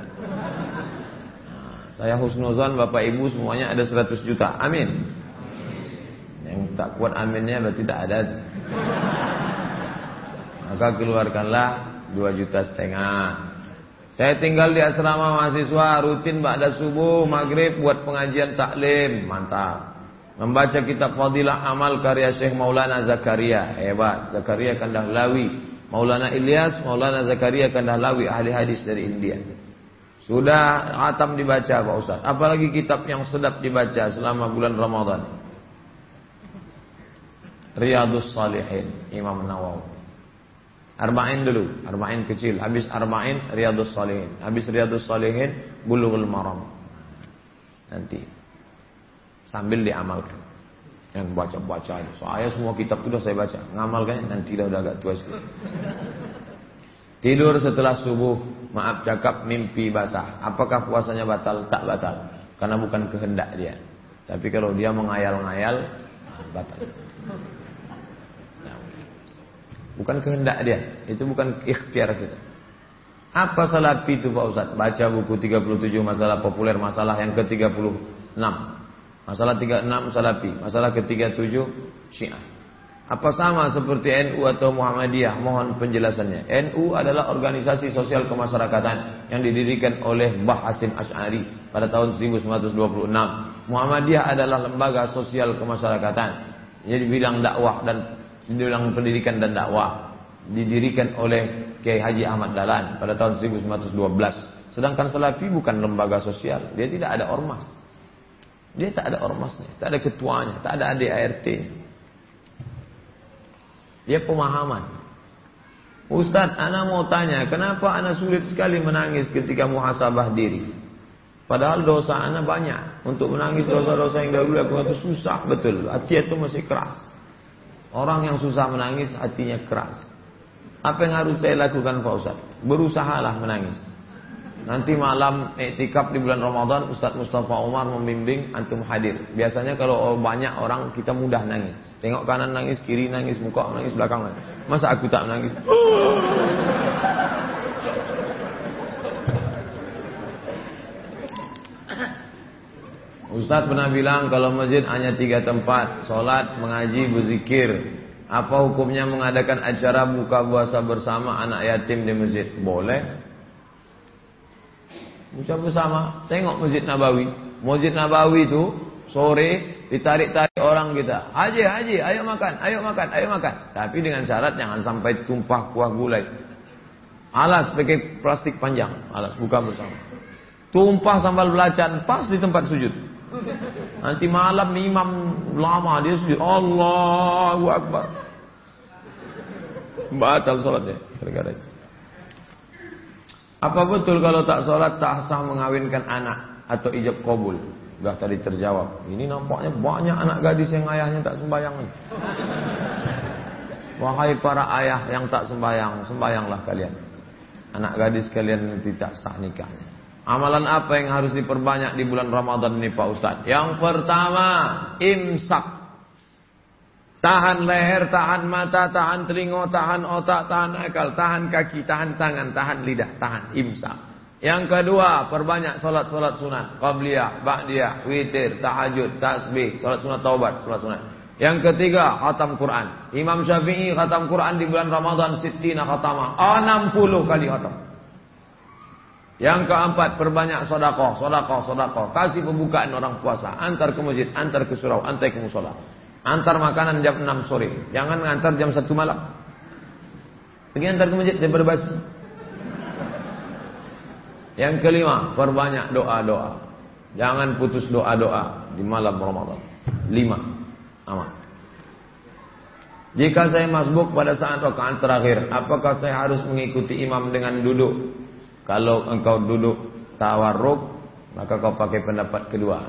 Saya husnuzan Bapak Ibu semuanya ada 100 juta. Amin. Yang tak kuat aminnya berarti tidak ada. Maka keluarkanlah 2 juta setengah. Saya tinggal di asrama mahasiswa rutin ba'da subuh, maghrib buat pengajian taklim. Mantap. Membaca kitab Fadilah Amal karya Syekh Maulana Zakaria. Hebat. Zakaria Kandahlawi. Maulana Ilyas, Maulana Zakaria Kandahlawi ahli hadis dari India. Sudah atam dibaca Pak Ustaz. Apalagi kitab yang sedap dibaca selama bulan Ramadan. Riyadus Salihin Imam Nawawi. Arba'in dulu, Arba'in kecil. Habis Arba'in Riyadus Salihin. Habis Riyadus Salihin Bulughul Maram. Nanti sambil diamalkan. Yang baca-baca Saya semua kitab itu sudah saya baca. Ngamalkannya nanti dah udah agak tua sekali. Tidur setelah subuh maaf cakap mimpi basah. Apakah puasanya batal? Tak batal. Karena bukan kehendak dia. Tapi kalau dia mengayal-ngayal, batal. Bukan kehendak dia. Itu bukan ikhtiar kita. Apa salafi itu Pak Ustaz? Baca buku 37 masalah populer, masalah yang ke-36. Masalah 36 salafi, masalah ke-37 syiah. Apa sama seperti NU atau Muhammadiyah? Mohon penjelasannya. NU adalah organisasi sosial kemasyarakatan yang didirikan oleh Mbah Hasim Ash'ari pada tahun 1926. Muhammadiyah adalah lembaga sosial kemasyarakatan. Jadi bidang dakwah dan di pendidikan dan dakwah. didirikan oleh Kiai Haji Ahmad Dahlan pada tahun 1912. Sedangkan Salafi bukan lembaga sosial, dia tidak ada ormas. Dia tak ada ormasnya, tak ada ketuanya, tak ada adik ART-nya. Dia pemahaman. Ustaz, Ana mau tanya, kenapa Ana sulit sekali menangis ketika muhasabah diri? Padahal dosa Ana banyak. Untuk menangis dosa-dosa yang dahulu aku itu susah betul. Hati itu masih keras. Orang yang susah menangis hatinya keras. Apa yang harus saya lakukan Pak Ustaz? Berusahalah menangis. Nanti malam iktikaf di bulan Ramadan Ustaz Mustafa Umar membimbing antum hadir. Biasanya kalau banyak orang kita mudah nangis. Tengok kanan nangis, kiri nangis, muka nangis, belakang nangis. Masa aku tak menangis? Ustaz pernah bilang kalau masjid hanya tiga tempat, sholat, mengaji, berzikir. Apa hukumnya mengadakan acara buka puasa bersama anak yatim di masjid? Boleh. Buka bersama. Tengok Masjid Nabawi. Masjid Nabawi itu sore ditarik-tarik orang kita. Haji, haji, ayo makan, ayo makan, ayo makan. Tapi dengan syarat jangan sampai tumpah kuah gulai. Alas pakai plastik panjang. Alas buka bersama. Tumpah sambal belacan pas di tempat sujud. Nanti malam imam lama dia sujud. Allahu Akbar. Batal sholatnya. Gara-gara itu. Apa betul kalau tak sholat tak sah mengawinkan anak atau ijab kabul? Sudah tadi terjawab. Ini nampaknya banyak anak gadis yang ayahnya tak sembahyang. Wahai para ayah yang tak sembahyang, sembahyanglah kalian. Anak gadis kalian tidak sah nikahnya. Amalan apa yang harus diperbanyak di bulan Ramadan ini Pak Ustaz? Yang pertama, imsak. Tahan leher, tahan mata, tahan telinga, tahan otak, tahan akal, tahan kaki, tahan tangan, tahan lidah, tahan imsak. Yang kedua, perbanyak solat-solat sunat, qabliyah, ba'diyah, witir, tahajud, tasbih, solat sunat taubat, solat sunat. Yang ketiga, khatam Quran. Imam Syafi'i khatam Quran di bulan Ramadan sittina khatamah, 60 kali khatam. Yang keempat, perbanyak sodakoh, sodakoh, sodakoh. Kasih pembukaan orang puasa. Antar ke masjid, antar ke surau, antar ke musola. Antar makanan jam 6 sore. Jangan ngantar jam 1 malam. Pergi antar ke masjid daripada basi. Yang kelima, perbanyak doa-doa. Jangan putus doa-doa di malam Ramadan. Lima. Amat. Jika saya masbuk pada saat rakaat terakhir, apakah saya harus mengikuti imam dengan duduk? Kalau engkau duduk tawarruk, maka kau pakai pendapat kedua.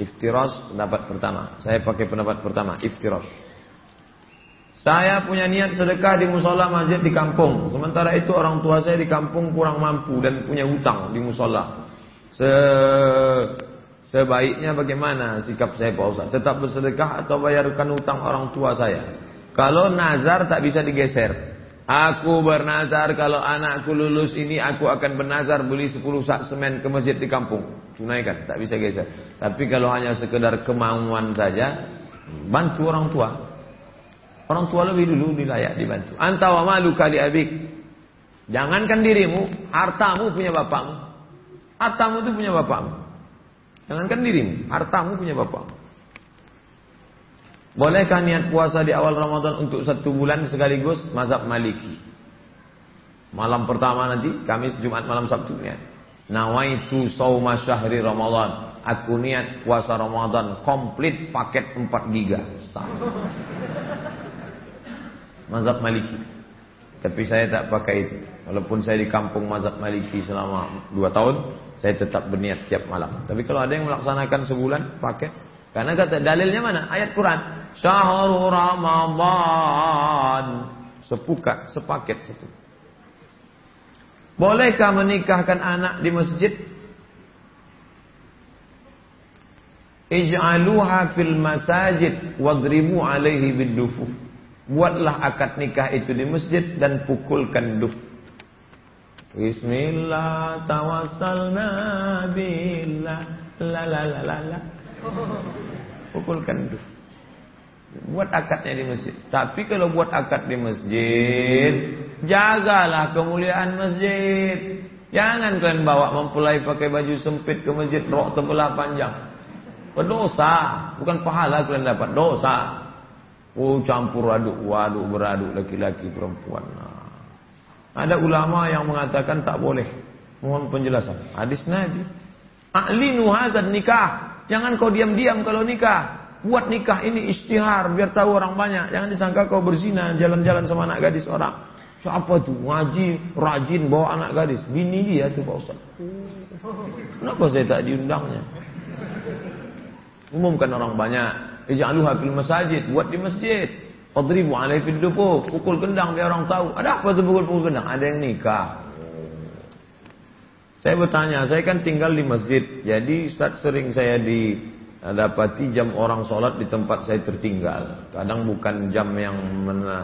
Iftiros pendapat pertama. Saya pakai pendapat pertama, iftiros. Saya punya niat sedekah di musola masjid di kampung. Sementara itu orang tua saya di kampung kurang mampu dan punya hutang di musola. Se Sebaiknya bagaimana sikap saya Pak? Tetap bersedekah atau bayarkan hutang orang tua saya? Kalau nazar tak bisa digeser. Aku bernazar kalau anakku lulus ini aku akan bernazar beli 10 sak semen ke masjid di kampung tunaikan, tak bisa geser. Tapi kalau hanya sekedar kemauan saja, bantu orang tua. Orang tua lebih dulu dilayak dibantu. Anta wa malu kali abik. Jangankan dirimu, hartamu punya bapakmu. Hartamu itu punya bapakmu. Jangankan dirimu, hartamu punya bapakmu. Bolehkah niat puasa di awal Ramadan untuk satu bulan sekaligus? Mazhab Maliki. Malam pertama nanti, Kamis, Jumat, malam Sabtu niat. Nawaitu sauma syahri Ramadan. Aku niat puasa Ramadan komplit paket 4 giga. Mazhab Maliki. Tapi saya tak pakai itu. Walaupun saya di kampung mazhab Maliki selama 2 tahun, saya tetap berniat tiap malam. Tapi kalau ada yang melaksanakan sebulan paket, karena kata dalilnya mana? Ayat Quran. Syahrul Ramadan. Sepukat, sepaket satu. Bolehkah menikahkan anak di masjid? Ij'aluha fil masajid wadribu alaihi bidufuf. Buatlah akad nikah itu di masjid dan pukulkan duf. Bismillah tawassalna billah la la la la la. Pukulkan duf. Buat akadnya di masjid. Tapi kalau buat akad di masjid, Jagalah kemuliaan masjid. Jangan kalian bawa mempelai pakai baju sempit ke masjid rok terbelah panjang. Berdosa, bukan pahala kalian dapat dosa. Oh campur aduk, waduk beraduk laki-laki perempuan. Nah. Ada ulama yang mengatakan tak boleh. Mohon penjelasan. Hadis Nabi. A'linu hazan nikah. Jangan kau diam-diam kalau nikah. Buat nikah ini istihar biar tahu orang banyak. Jangan disangka kau berzina jalan-jalan sama anak gadis orang. Siapa tuh? Ngaji, rajin bawa anak gadis. Bini dia tuh Pak Ustaz. Kenapa saya tak diundangnya? Umumkan orang banyak. Ij'aluha fil masajid, buat di masjid. Qadribu alaihi fil pukul gendang biar orang tahu. Ada apa tuh pukul-pukul gendang? Ada yang nikah. Saya bertanya, saya kan tinggal di masjid. Jadi Ustaz sering saya dapati jam orang sholat di tempat saya tertinggal. Kadang bukan jam yang mena,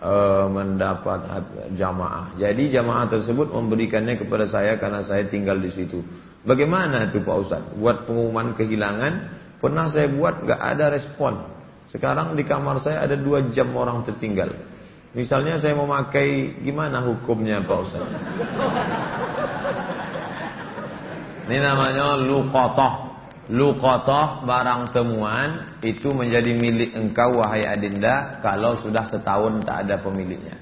uh, mendapat jamaah. Jadi jamaah tersebut memberikannya kepada saya karena saya tinggal di situ. Bagaimana itu Pak Ustaz? Buat pengumuman kehilangan Pernah saya buat gak ada respon. Sekarang di kamar saya ada dua jam orang tertinggal. Misalnya saya mau pakai gimana hukumnya Pak Ustaz? Ini namanya luqatah. Luqatah barang temuan itu menjadi milik engkau wahai adinda kalau sudah setahun tak ada pemiliknya.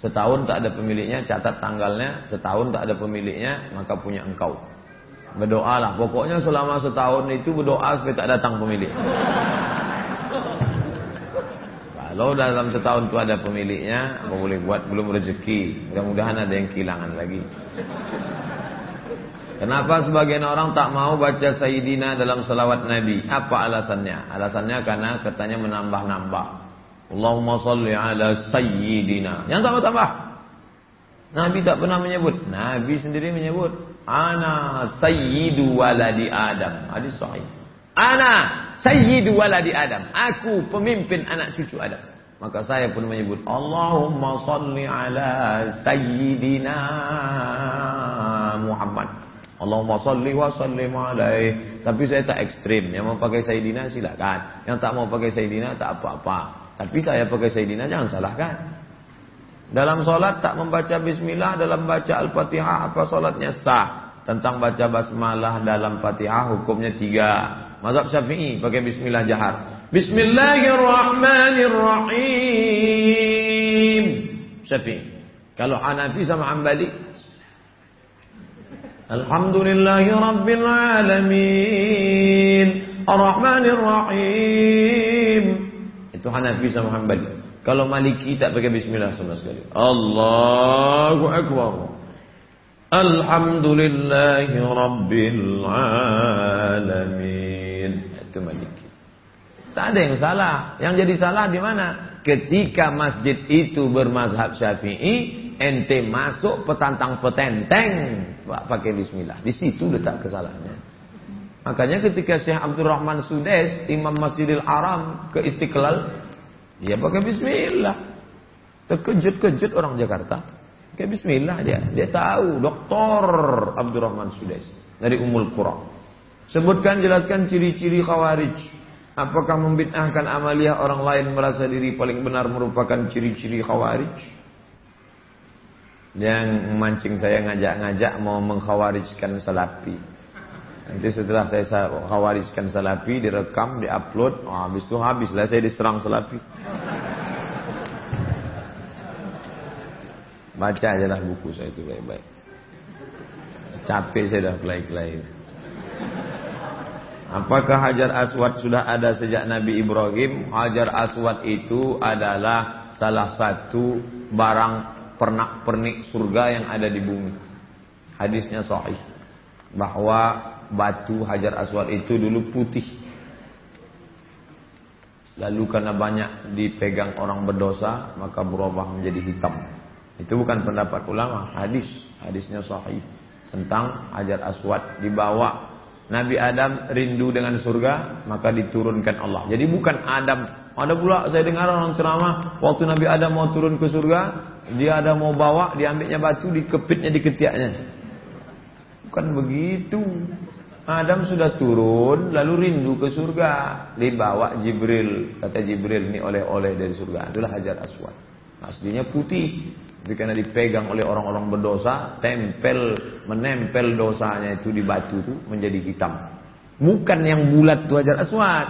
Setahun tak ada pemiliknya, catat tanggalnya, setahun tak ada pemiliknya, maka punya engkau. Berdoalah. Pokoknya selama setahun itu berdoa supaya tak datang pemilik. Kalau dalam setahun itu ada pemiliknya, apa boleh buat? Belum rezeki. Mudah-mudahan ada yang kehilangan lagi. Kenapa sebagian orang tak mau baca Sayyidina dalam salawat Nabi? Apa alasannya? Alasannya karena katanya menambah-nambah. Allahumma salli ala Sayyidina. Yang tambah-tambah. Nabi tak pernah menyebut. Nabi sendiri menyebut. Ana sayyidu waladi Adam. Hadis sahih. Ana sayyidu waladi Adam. Aku pemimpin anak cucu Adam. Maka saya pun menyebut Allahumma salli ala sayyidina Muhammad. Allahumma salli wa sallim alaih. Tapi saya tak ekstrim. Yang mau pakai sayyidina silakan. Yang tak mau pakai sayyidina tak apa-apa. Tapi saya pakai sayyidina jangan salahkan. Dalam solat tak membaca bismillah dalam baca al-fatihah apa solatnya sah. Tentang baca basmalah dalam fatihah hukumnya tiga. Mazhab syafi'i pakai bismillah jahar. Bismillahirrahmanirrahim. Syafi'i. Kalau Hanafi sama Hambali. Alhamdulillahi Rabbil Alamin. Ar-Rahmanirrahim. Itu Hanafi sama Hambali. Kalau Maliki tak pakai bismillah sama sekali. Allahu Akbar. Alhamdulillahi Rabbil Alamin. Itu Maliki. Tak ada yang salah. Yang jadi salah di mana? Ketika masjid itu bermazhab syafi'i, ente masuk petantang petenteng, pakai bismillah. Di situ letak kesalahannya. Makanya ketika Syekh Abdul Rahman Sudes, Imam Masjidil Aram ke Istiqlal, dia pakai bismillah. Terkejut-kejut orang Jakarta. Pakai bismillah dia. Dia tahu doktor Abdurrahman Sudais dari Umul Qura. Sebutkan jelaskan ciri-ciri khawarij. Apakah membid'ahkan amaliyah orang lain merasa diri paling benar merupakan ciri-ciri khawarij? Yang memancing saya ngajak-ngajak mau mengkhawarijkan salafi. Nanti setelah saya khawarijkan salafi, direkam, diupload, oh, habis itu habislah saya diserang salafi. Baca aja lah buku saya itu baik-baik. Capek saya dah kelai-kelai. Apakah Hajar Aswad sudah ada sejak Nabi Ibrahim? Hajar Aswad itu adalah salah satu barang pernak-pernik surga yang ada di bumi. Hadisnya sahih. Bahwa batu Hajar Aswad itu dulu putih. Lalu karena banyak dipegang orang berdosa, maka berubah menjadi hitam. Itu bukan pendapat ulama, hadis, hadisnya sahih tentang Hajar Aswad dibawa Nabi Adam rindu dengan surga, maka diturunkan Allah. Jadi bukan Adam. Ada pula saya dengar orang ceramah, waktu Nabi Adam mau turun ke surga, dia ada mau bawa, diambilnya batu, dikepitnya di ketiaknya. Bukan begitu. Adam sudah turun lalu rindu ke surga. Dibawa Jibril. Kata Jibril ini oleh-oleh dari surga. Itulah Hajar Aswad. Aslinya putih. Tapi karena dipegang oleh orang-orang berdosa tempel menempel dosanya itu di batu itu menjadi hitam. Bukan yang bulat itu Hajar Aswad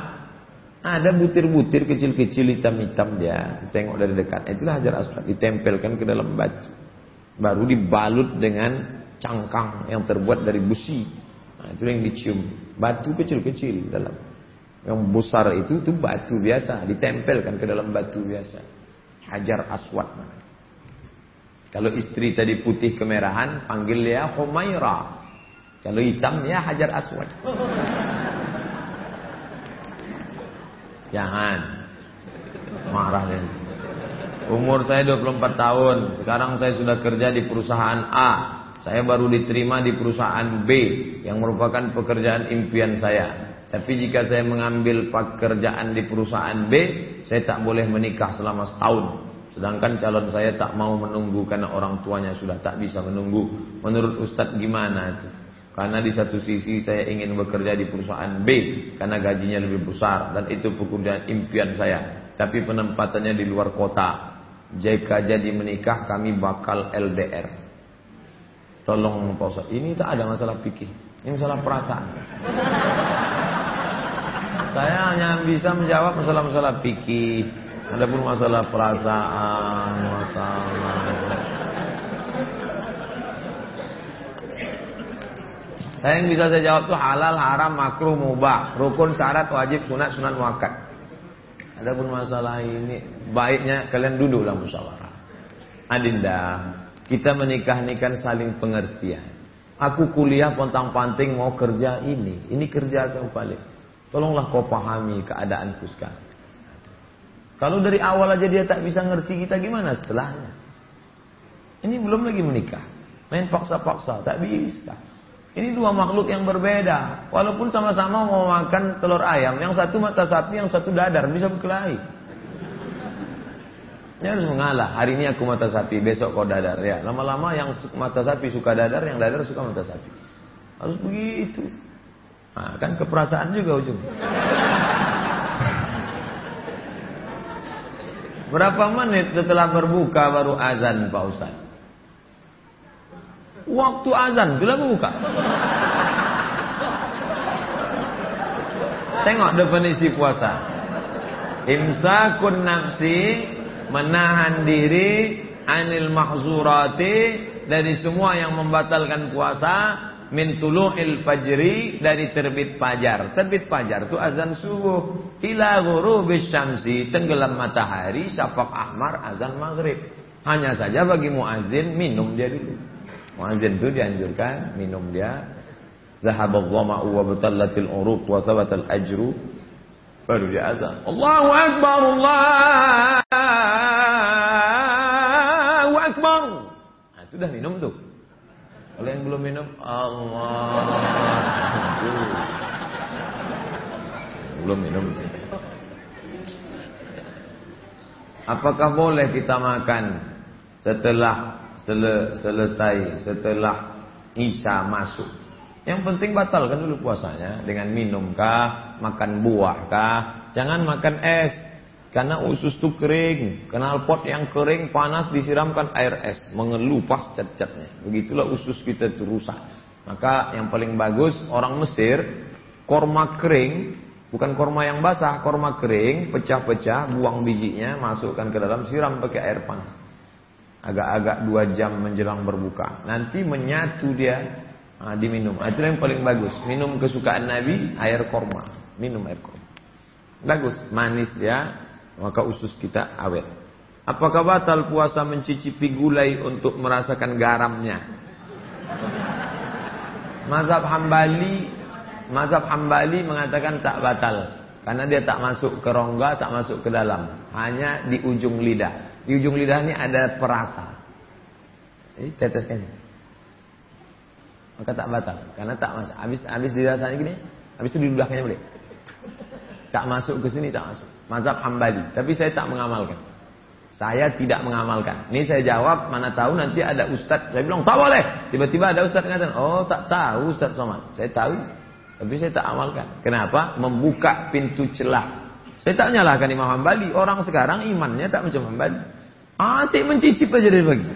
Ada butir-butir kecil-kecil hitam-hitam dia. Tengok dari dekat. Itulah hajar aswad. Ditempelkan ke dalam batu. Baru dibalut dengan cangkang yang terbuat dari besi. Nah, itu yang dicium. Batu kecil-kecil dalam. Yang besar itu itu batu biasa, ditempelkan ke dalam batu biasa. Hajar aswad. Kalau istri tadi putih kemerahan, panggil dia Humaira. Kalau hitam ya hajar aswad. Jangan marah dia. Umur saya 24 tahun, sekarang saya sudah kerja di perusahaan A. Saya baru diterima di perusahaan B yang merupakan pekerjaan impian saya. Tapi jika saya mengambil pekerjaan di perusahaan B, saya tak boleh menikah selama setahun. Sedangkan calon saya tak mau menunggu karena orang tuanya sudah tak bisa menunggu. Menurut Ustadz gimana itu? Karena di satu sisi saya ingin bekerja di perusahaan B karena gajinya lebih besar dan itu pekerjaan impian saya. Tapi penempatannya di luar kota. Jika jadi menikah kami bakal LDR. Tolong Pak ini tak ada masalah pikir. Ini masalah perasaan. Saya hanya bisa menjawab masalah-masalah fikih. Adapun masalah perasaan, masalah Saya yang bisa saya jawab tuh halal, haram, makruh, mubah, rukun, syarat, wajib, sunat, sunat, muakkad. Adapun masalah ini baiknya kalian duduklah musyawarah. Adinda, kita menikah ini kan saling pengertian. Aku kuliah pontang-panting mau kerja ini, ini kerja yang paling. Tolonglah kau pahami keadaanku sekarang. Kalau dari awal aja dia tak bisa ngerti kita gimana setelahnya? Ini belum lagi menikah. Main paksa-paksa, tak bisa. Ini dua makhluk yang berbeda. Walaupun sama-sama mau makan telur ayam. Yang satu mata sapi, yang satu dadar. Bisa berkelahi. Ini harus mengalah. Hari ini aku mata sapi, besok kau dadar. Ya, lama-lama yang mata sapi suka dadar, yang dadar suka mata sapi. Harus begitu. Nah, kan keperasaan juga ujung. Berapa menit setelah berbuka baru azan Pak Ustaz? Waktu azan sudah buka. Tengok definisi puasa. Imsakun nafsi menahan diri anil mahzurati dari semua yang membatalkan puasa min tulu'il fajri dari terbit fajar. Terbit fajar itu azan subuh ila ghurubis syamsi tenggelam matahari syafaq ahmar azan maghrib. Hanya saja bagi muazin minum dia dulu. Muazin itu dianjurkan minum dia zahabadh dhama'u wa batallatil uruq wa thabatal ajru baru dia azan. Allahu akbar Allahu akbar. Nah, itu dah minum tuh. Kalau yang belum minum Allah belum minum tuh. Apakah boleh kita makan setelah sel selesai setelah Isya masuk. Yang penting batalkan dulu puasanya dengan minum kah, makan buah kah, jangan makan es. Karena usus itu kering, kenal pot yang kering panas disiramkan air es, mengelupas cat-catnya. Begitulah usus kita itu rusak. Maka yang paling bagus orang Mesir korma kering, bukan korma yang basah, korma kering, pecah-pecah, buang bijinya, masukkan ke dalam, siram pakai air panas agak-agak dua jam menjelang berbuka. Nanti menyatu dia nah, diminum. Itu yang paling bagus. Minum kesukaan Nabi air korma. Minum air korma. Bagus, manis ya. Maka usus kita awet. Apakah batal puasa mencicipi gulai untuk merasakan garamnya? Mazhab Hambali, Mazhab Hambali mengatakan tak batal karena dia tak masuk ke rongga, tak masuk ke dalam, hanya di ujung lidah. Di ujung lidah ini ada perasa. Jadi teteskan. Maka tak batal. Karena tak masuk. Habis habis dirasanya gini. Habis itu diludahkannya boleh. Tak masuk ke sini tak masuk. Mazhab Hambali. Tapi saya tak mengamalkan. Saya tidak mengamalkan. Ini saya jawab, mana tahu nanti ada ustadz. Saya bilang, tak boleh. Tiba-tiba ada ustadz mengatakan, oh tak tahu ustadz Somad. Saya tahu, tapi saya tak amalkan. Kenapa? Membuka pintu celah saya tak nyalahkan Imam Hambali. Orang sekarang imannya tak macam Hambali. Asik mencicip aja dari pagi.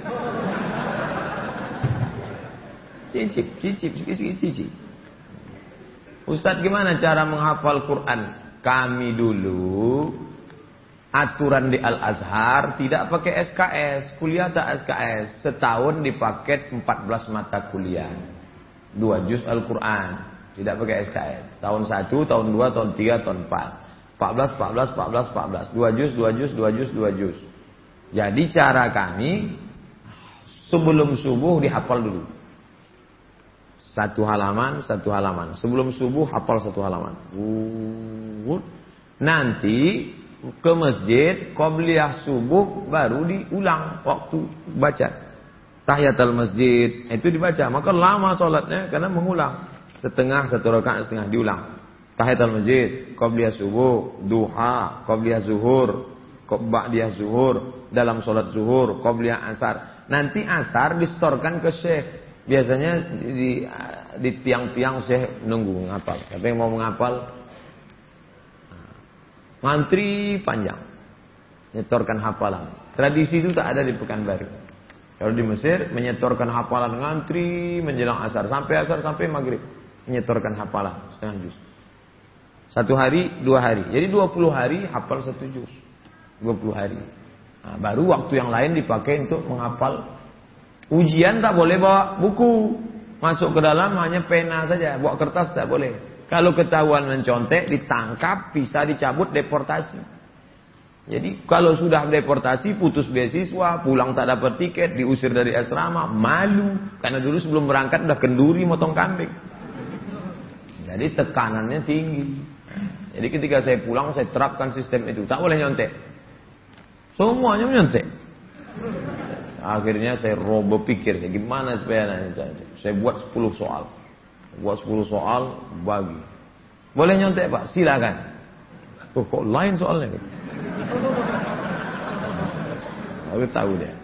Cicip, cicip, sikit-sikit cicip. Ustaz gimana cara menghafal Quran? Kami dulu aturan di Al Azhar tidak pakai SKS, kuliah tak SKS, setahun dipaket 14 mata kuliah. Dua juz Al-Qur'an, tidak pakai SKS. Tahun 1, tahun 2, tahun 3, tahun 4. 14, 14, 14, 14. Dua juz, dua juz, dua juz, dua juz. Jadi cara kami sebelum subuh dihafal dulu. Satu halaman, satu halaman. Sebelum subuh hafal satu halaman. Nanti ke masjid, qobliyah subuh baru diulang waktu baca. Tahiyatul masjid itu dibaca. Maka lama sholatnya karena mengulang. Setengah, satu rakaat, setengah diulang. Tahiyatul masjid, qobliyah subuh, duha, qobliyah zuhur, ba'diyah zuhur, dalam sholat zuhur, qobliyah asar. Nanti asar distorkan ke syekh Biasanya di tiang-tiang saya nunggu ngapal. Tapi mau mengapal ngantri panjang. Nyetorkan hafalan. Tradisi itu tak ada di Pekanbaru. Kalau di Mesir menyetorkan hafalan ngantri menjelang asar sampai asar sampai maghrib menyetorkan hafalan setengah juz. Satu hari, dua hari. Jadi 20 hari hafal satu juz. 20 hari. Nah, baru waktu yang lain dipakai untuk menghafal Ujian tak boleh bawa buku. Masuk ke dalam hanya pena saja. Bawa kertas tak boleh. Kalau ketahuan mencontek, ditangkap, bisa dicabut deportasi. Jadi kalau sudah deportasi, putus beasiswa, pulang tak dapat tiket, diusir dari asrama, malu. Karena dulu sebelum berangkat udah kenduri motong kambing. Jadi tekanannya tinggi. Jadi ketika saya pulang, saya terapkan sistem itu. Tak boleh nyontek. Semuanya menyontek. Akhirnya saya robo pikir, saya gimana supaya nanti. Saya buat 10 soal. Buat 10 soal, bagi. Boleh nyontek Pak? Silakan. Oh, kok lain soalnya? Aku tahu dia.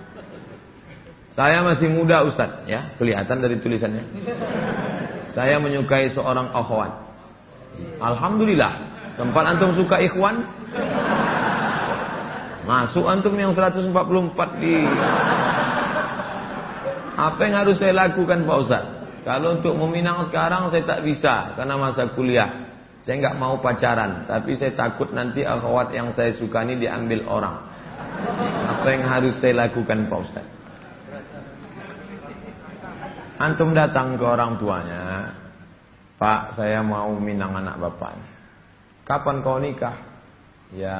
Saya masih muda Ustaz, ya, kelihatan dari tulisannya. Saya menyukai seorang akhwan. Alhamdulillah. Sempat antum suka ikhwan? Masuk antum yang 144 di Apa yang harus saya lakukan Pak Ustaz? Kalau untuk meminang sekarang saya tak bisa karena masa kuliah. Saya nggak mau pacaran, tapi saya takut nanti akhwat yang saya suka ini diambil orang. Apa yang harus saya lakukan Pak Ustaz? Antum datang ke orang tuanya, Pak, saya mau minang anak bapak. Kapan kau nikah? Ya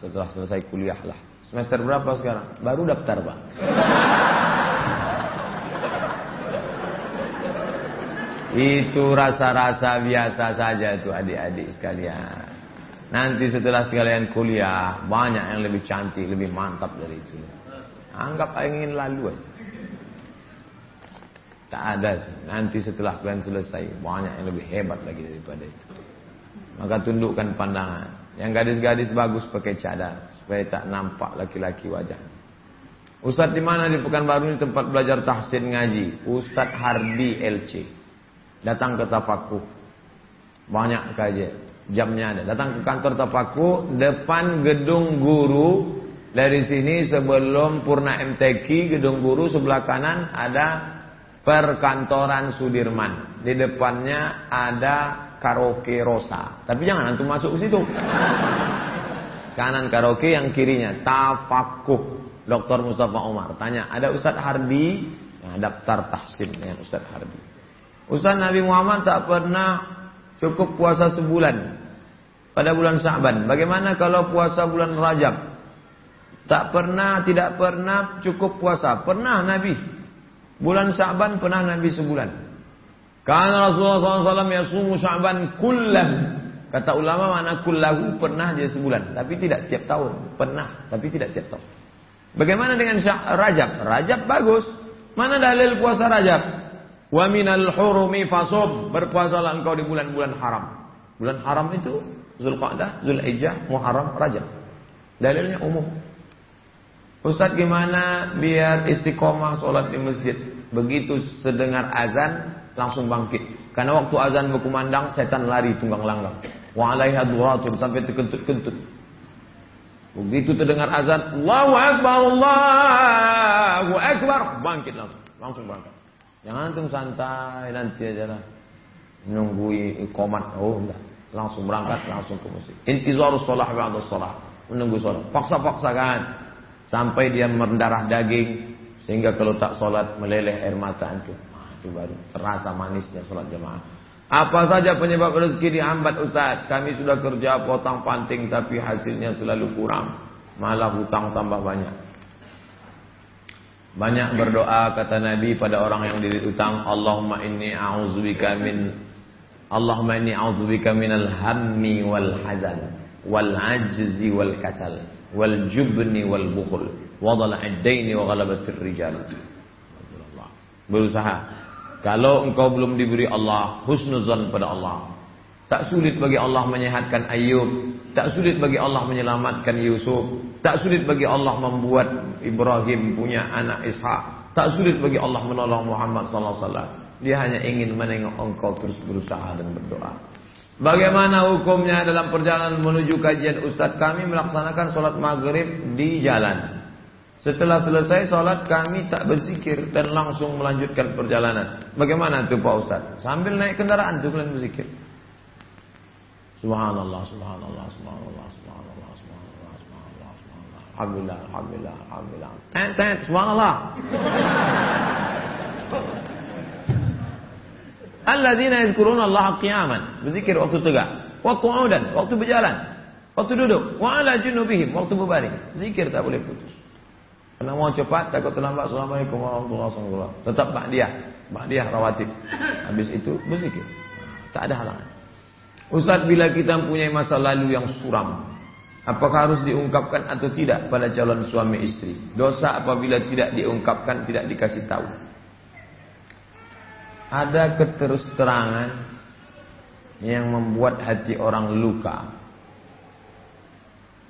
setelah selesai kuliah lah. Semester berapa sekarang? Baru daftar pak. Itu rasa-rasa biasa saja itu adik-adik sekalian. Nanti setelah sekalian kuliah, banyak yang lebih cantik, lebih mantap dari itu. Anggap ingin lalu aja. Tak ada. Nanti setelah kalian selesai, banyak yang lebih hebat lagi daripada itu. Maka tundukkan pandangan. Yang gadis-gadis bagus pakai cadar supaya tak nampak laki-laki wajah. Ustadz di mana di Pekanbaru ini tempat belajar tahsin ngaji? Ustadz Hardi LC. Datang ke Tapaku. Banyak kajian. Jamnya ada. Datang ke kantor Tapaku depan gedung guru. Dari sini sebelum Purna MTQ gedung guru sebelah kanan ada perkantoran Sudirman. Di depannya ada karaoke Rosa. Tapi jangan antum masuk ke situ. Kanan karaoke yang kirinya tafakuh. Dr. Mustafa Umar tanya, ada Ustadz Hardi? Nah, daftar tahsin dengan Ustadz Hardi. Ustadz Nabi Muhammad tak pernah cukup puasa sebulan pada bulan Sa'ban. Bagaimana kalau puasa bulan Rajab? Tak pernah, tidak pernah cukup puasa. Pernah Nabi. Bulan Sa'ban pernah Nabi sebulan. Karena Rasulullah SAW yasumu sya'ban kullah. Kata ulama mana kullahu pernah dia sebulan. Tapi tidak tiap tahun. Pernah. Tapi tidak tiap tahun. Bagaimana dengan Rajab? Rajab bagus. Mana dalil puasa Rajab? Wa minal hurumi fasum. Berpuasalah engkau di bulan-bulan haram. Bulan haram itu Zulqa'dah, Zulhijjah, Muharram, Rajab. Dalilnya umum. Ustaz gimana biar istiqomah sholat di masjid? Begitu sedengar azan langsung bangkit. Karena waktu azan berkumandang, setan lari tunggang langgang. Wa alaiha duratun sampai terkentut-kentut. Begitu terdengar azan, Allahu Akbar, Allahu Akbar, bangkit langsung, langsung bangkit. Jangan antum santai nanti aja lah. Menunggu ikomat, oh enggak. Langsung berangkat, langsung ke masjid. Intizarus sholah ba'da sholah. Menunggu sholat. Paksa-paksakan. Sampai dia mendarah daging. Sehingga kalau tak sholat meleleh air mata antum. Itu baru terasa manisnya sholat jemaah. Apa saja penyebab rezeki dihambat Ustaz? Kami sudah kerja potong panting tapi hasilnya selalu kurang. Malah hutang tambah banyak. Banyak berdoa kata Nabi pada orang yang diri utang, Allahumma inni a'udzubika min Allahumma inni a'udzubika minal hammi wal hazan wal ajzi wal kasal wal jubni wal bukhul wa dhala'id daini wa ghalabatir rijal. Berusaha kalau engkau belum diberi Allah husnuzan pada Allah. Tak sulit bagi Allah menyehatkan Ayub. Tak sulit bagi Allah menyelamatkan Yusuf. Tak sulit bagi Allah membuat Ibrahim punya anak Ishak. Tak sulit bagi Allah menolong Muhammad sallallahu alaihi wasallam. Dia hanya ingin menengok engkau terus berusaha dan berdoa. Bagaimana hukumnya dalam perjalanan menuju kajian Ustadz kami melaksanakan sholat maghrib di jalan. Setelah selesai sholat kami tak berzikir dan langsung melanjutkan perjalanan. Bagaimana itu Pak Ustaz? Sambil naik kendaraan itu kalian berzikir. Subhanallah, subhanallah, subhanallah, subhanallah, subhanallah, subhanallah, subhanallah. Alhamdulillah, alhamdulillah, alhamdulillah. Tent, tent, subhanallah. Alladzina yazkuruna Allah qiyaman. Berzikir waktu tegak. Waktu audan, waktu berjalan. Waktu duduk. Wa ala junubihim, waktu berbaring. Zikir tak boleh putus. Karena mau cepat takut terlambat. Assalamualaikum warahmatullahi wabarakatuh. Tetap ba'diyah. Ba'diyah rawatib. Habis itu berzikir. Tak ada halangan. Ustaz bila kita mempunyai masa lalu yang suram. Apakah harus diungkapkan atau tidak pada calon suami istri? Dosa apabila tidak diungkapkan, tidak dikasih tahu. Ada keterus terangan yang membuat hati orang luka.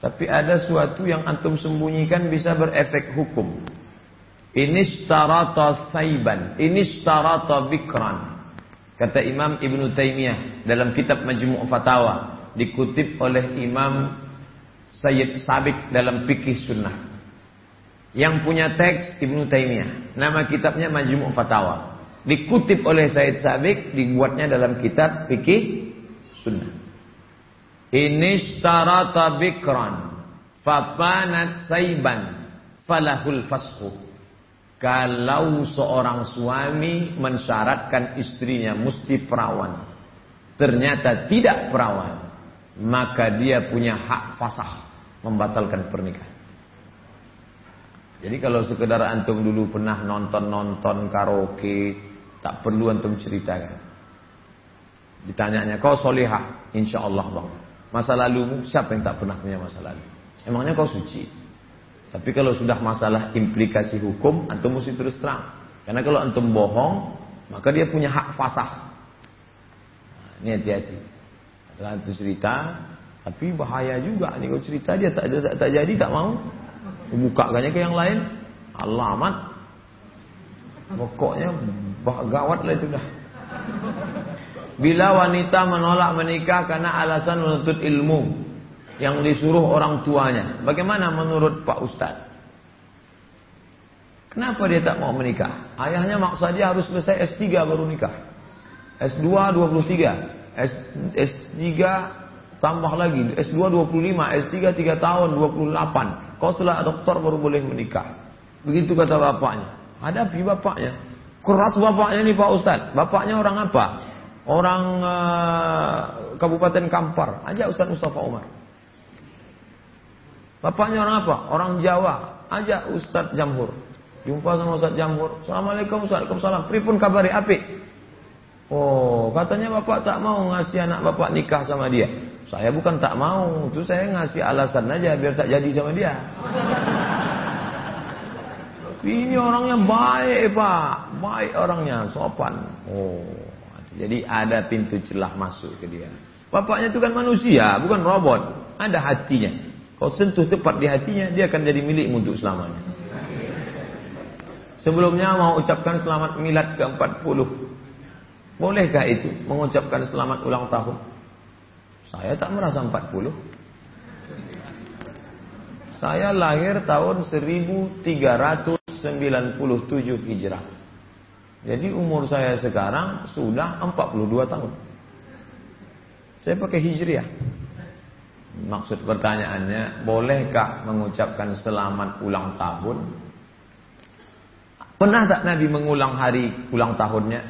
Tapi ada suatu yang antum sembunyikan bisa berefek hukum. Ini starata saiban. Ini starata bikran. Kata Imam Ibn Taymiyah dalam kitab Majmu' Fatawa. Dikutip oleh Imam Sayyid Sabik dalam Fikih Sunnah. Yang punya teks Ibn Taymiyah. Nama kitabnya Majmu' Fatawa. Dikutip oleh Sayyid Sabik. Dibuatnya dalam kitab Fikih Sunnah. Ini starata bikran fapanat saiban falahul fashu. Kalau seorang suami mensyaratkan istrinya mesti perawan, ternyata tidak perawan, maka dia punya hak fasah membatalkan pernikahan. Jadi kalau sekedar antum dulu pernah nonton-nonton karaoke, tak perlu antum ceritakan. Ditanyanya, kau solihah? Insya Allah bang. Masa lalumu, siapa yang tak pernah punya masa lalu? Emangnya kau suci? Tapi kalau sudah masalah implikasi hukum, antum mesti terus terang. Karena kalau antum bohong, maka dia punya hak fasah. Nah, ini hati-hati. Setelah itu cerita, tapi bahaya juga nih kalau cerita dia tak, tak, tak jadi, tak mau. Bukakannya ke yang lain, alamat. Pokoknya gawat lah itu dah. Bila wanita menolak menikah karena alasan menuntut ilmu yang disuruh orang tuanya, bagaimana menurut Pak Ustaz? Kenapa dia tak mau menikah? Ayahnya maksa dia harus selesai S3 baru nikah. S2 23, S, S3 tambah lagi, S2 25, S3 3 tahun 28. Kau setelah doktor baru boleh menikah. Begitu kata bapaknya. Hadapi bapaknya. Keras bapaknya nih Pak Ustaz. Bapaknya orang apa? Orang uh, Kabupaten Kampar, aja Ustaz Mustafa Umar. Bapaknya orang apa? Orang Jawa, aja Ustaz Jamhur. Jumpa sama Ustaz Jamhur. Assalamualaikum, Waalaikumsalam. Pripun kabari api? Oh, katanya bapak tak mau ngasih anak bapak nikah sama dia. Saya bukan tak mau, itu saya ngasih alasan aja biar tak jadi sama dia. Ini orangnya baik pak, baik orangnya, sopan. Oh, jadi ada pintu celah masuk ke dia. Bapaknya itu kan manusia, bukan robot. Ada hatinya. Kau sentuh tepat di hatinya, dia akan jadi milikmu untuk selamanya. Sebelumnya mau ucapkan selamat milad ke-40. Bolehkah itu mengucapkan selamat ulang tahun? Saya tak merasa 40. Saya lahir tahun 1397 Hijrah. Jadi umur saya sekarang sudah 42 tahun. Saya pakai hijriah. Maksud pertanyaannya, bolehkah mengucapkan selamat ulang tahun? Pernah tak Nabi mengulang hari ulang tahunnya?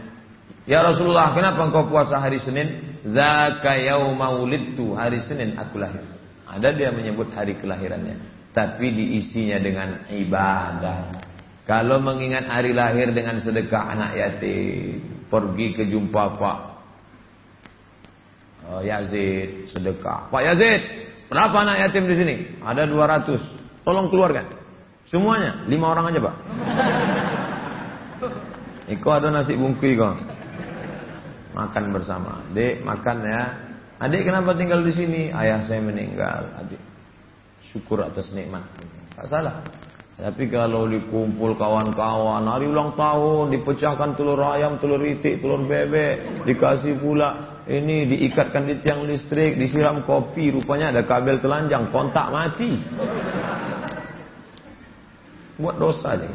Ya Rasulullah, kenapa engkau puasa hari Senin? Zaka yauma wulidtu, hari Senin aku lahir. Ada dia menyebut hari kelahirannya, tapi diisinya dengan ibadah. Kalau mengingat hari lahir dengan sedekah anak yatim, pergi ke jumpa Pak oh, Yazid sedekah. Pak Yazid, berapa anak yatim di sini? Ada 200. Tolong keluarkan. Semuanya, lima orang aja Pak. Iko ada nasi bungkui kok. Makan bersama. Dek, makan ya. Adik kenapa tinggal di sini? Ayah saya meninggal. Adik, syukur atas nikmat. Tak salah. Tapi kalau dikumpul kawan-kawan, hari ulang tahun, dipecahkan telur ayam, telur itik, telur bebek, dikasih pula ini diikatkan di tiang listrik, disiram kopi, rupanya ada kabel telanjang, kontak mati. Buat dosa nih.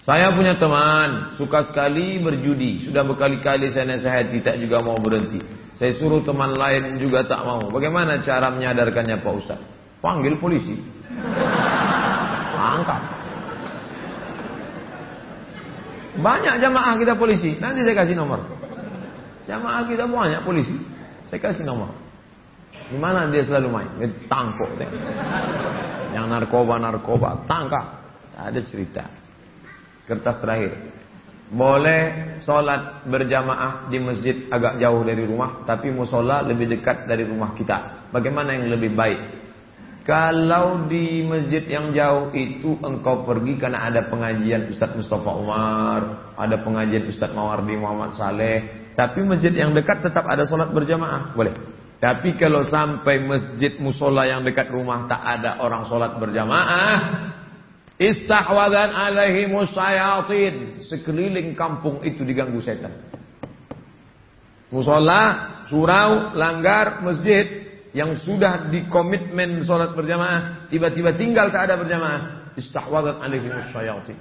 Saya punya teman, suka sekali berjudi. Sudah berkali-kali saya nasihati, tak juga mau berhenti. Saya suruh teman lain juga tak mau. Bagaimana cara menyadarkannya Pak Ustaz? Panggil polisi. Angkat. Banyak jamaah kita polisi. Nanti saya kasih nomor. Jamaah kita banyak polisi. Saya kasih nomor. Di mana dia selalu main? Dia tangkap. Yang narkoba-narkoba, tangkap. Ada cerita. Kertas terakhir. Boleh sholat berjamaah di masjid agak jauh dari rumah, tapi musola lebih dekat dari rumah kita. Bagaimana yang lebih baik? Kalau di masjid yang jauh itu engkau pergi karena ada pengajian Ustaz Mustafa Umar, ada pengajian Ustaz Mawardi Muhammad Saleh, tapi masjid yang dekat tetap ada sholat berjamaah, boleh. Tapi kalau sampai masjid musola yang dekat rumah tak ada orang sholat berjamaah, Istahwadan alaihi musyayatin. Sekeliling kampung itu diganggu setan. Musola, surau, langgar, masjid yang sudah dikomitmen sholat berjamaah, tiba-tiba tinggal tak ada berjamaah. Istahwadan alaihi musyayatin.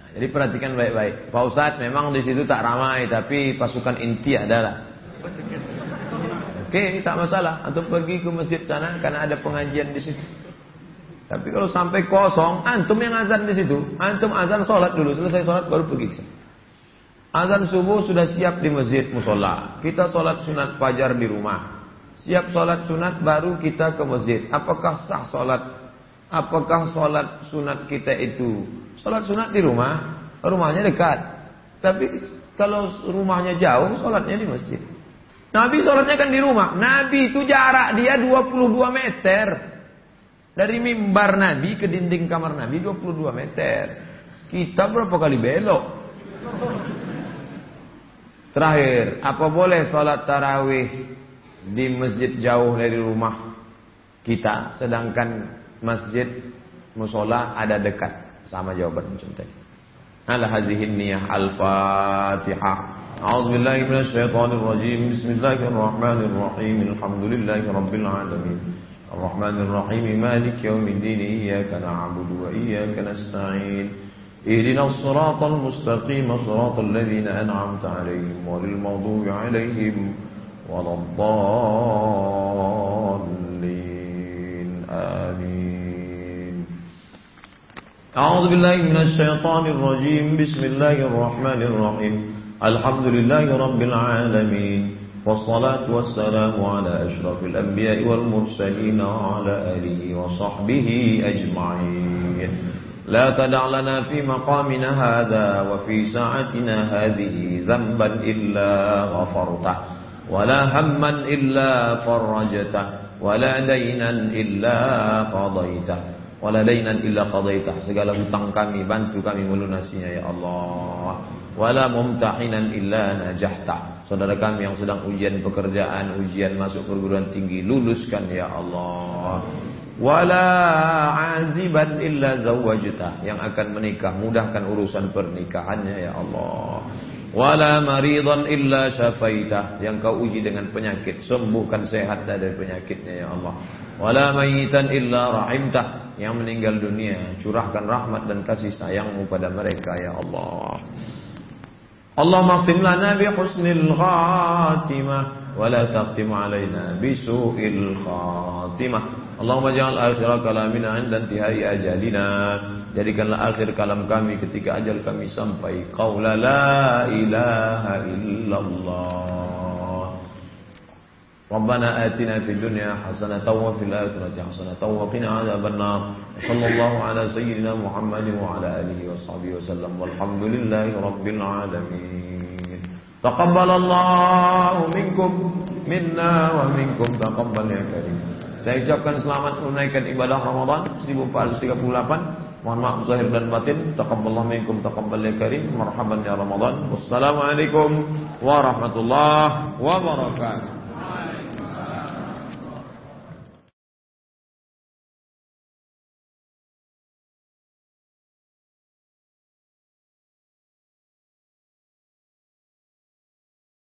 Nah, jadi perhatikan baik-baik. Pak Ustadz memang di situ tak ramai, tapi pasukan inti adalah. Oke, tak masalah. Untuk pergi ke masjid sana karena ada pengajian di situ. Tapi kalau sampai kosong, antum yang azan di situ. Antum azan sholat dulu, selesai sholat baru pergi ke Azan subuh sudah siap di masjid musola. Kita sholat sunat fajar di rumah. Siap sholat sunat baru kita ke masjid. Apakah sah sholat? Apakah sholat sunat kita itu? Sholat sunat di rumah, rumahnya dekat. Tapi kalau rumahnya jauh, sholatnya di masjid. Nabi sholatnya kan di rumah. Nabi itu jarak dia 22 meter. Dari mimbar Nabi ke dinding kamar Nabi 22 meter. Kita berapa kali belok? Terakhir, apa boleh sholat tarawih di masjid jauh dari rumah kita, sedangkan masjid musola ada dekat? Sama jawaban macam tadi. Ala hazihin niyah al-fatihah. A'udzu billahi minasy syaithanir rajim. Bismillahirrahmanirrahim. Alhamdulillahi rabbil alamin. الرحمن الرحيم مالك يوم الدين إياك نعبد وإياك نستعين اهدنا الصراط المستقيم صراط الذين أنعمت عليهم وللمغضوب عليهم ولا الضالين. آمين. أعوذ بالله من الشيطان الرجيم. بسم الله الرحمن الرحيم. الحمد لله رب العالمين. والصلاة والسلام على أشرف الأنبياء والمرسلين وعلى آله وصحبه أجمعين. لا تدع لنا في مقامنا هذا وفي ساعتنا هذه ذنبا إلا غفرته. ولا هما إلا فرجته ولا دينا إلا قضيته ولا دينا إلا قضيته segala hutang kami bantu kami melunasinya ya Allah wala mumtahinan illa najahta. Saudara kami yang sedang ujian pekerjaan, ujian masuk perguruan tinggi, luluskan ya Allah. Wala aziban illa zawajta yang akan menikah, mudahkan urusan pernikahannya ya Allah. wala maridan illa syafaitah. Yang kau uji dengan penyakit sembuhkan sehat dari penyakitnya ya Allah. Wala mayitan illa rahimtah. Yang meninggal dunia curahkan rahmat dan kasih sayangmu pada mereka ya Allah. Allah khtim lana bi husnil khatimah. Wala taqtim alaina bisu'il khatimah. Allahumma ja'al akhira kalamina indan tihai ajalina. Jadikanlah akhir kalam kami ketika ajal kami sampai Qawla la ilaha illallah Rabbana atina fi dunya hasanatan wa fil akhirati hasanatan wa qina adhaban nar. Sallallahu ala sayyidina Muhammadin wa ala alihi wa sahbihi wasallam. Walhamdulillahi rabbil alamin. Taqabbalallahu minkum minna wa minkum taqabbal ya karim. Saya ucapkan selamat menunaikan ibadah Ramadan 1438 Mohon maaf zahir dan batin. Taqabballah minkum taqabbal ya karim. Marhaban ya Ramadan. Wassalamualaikum warahmatullahi wabarakatuh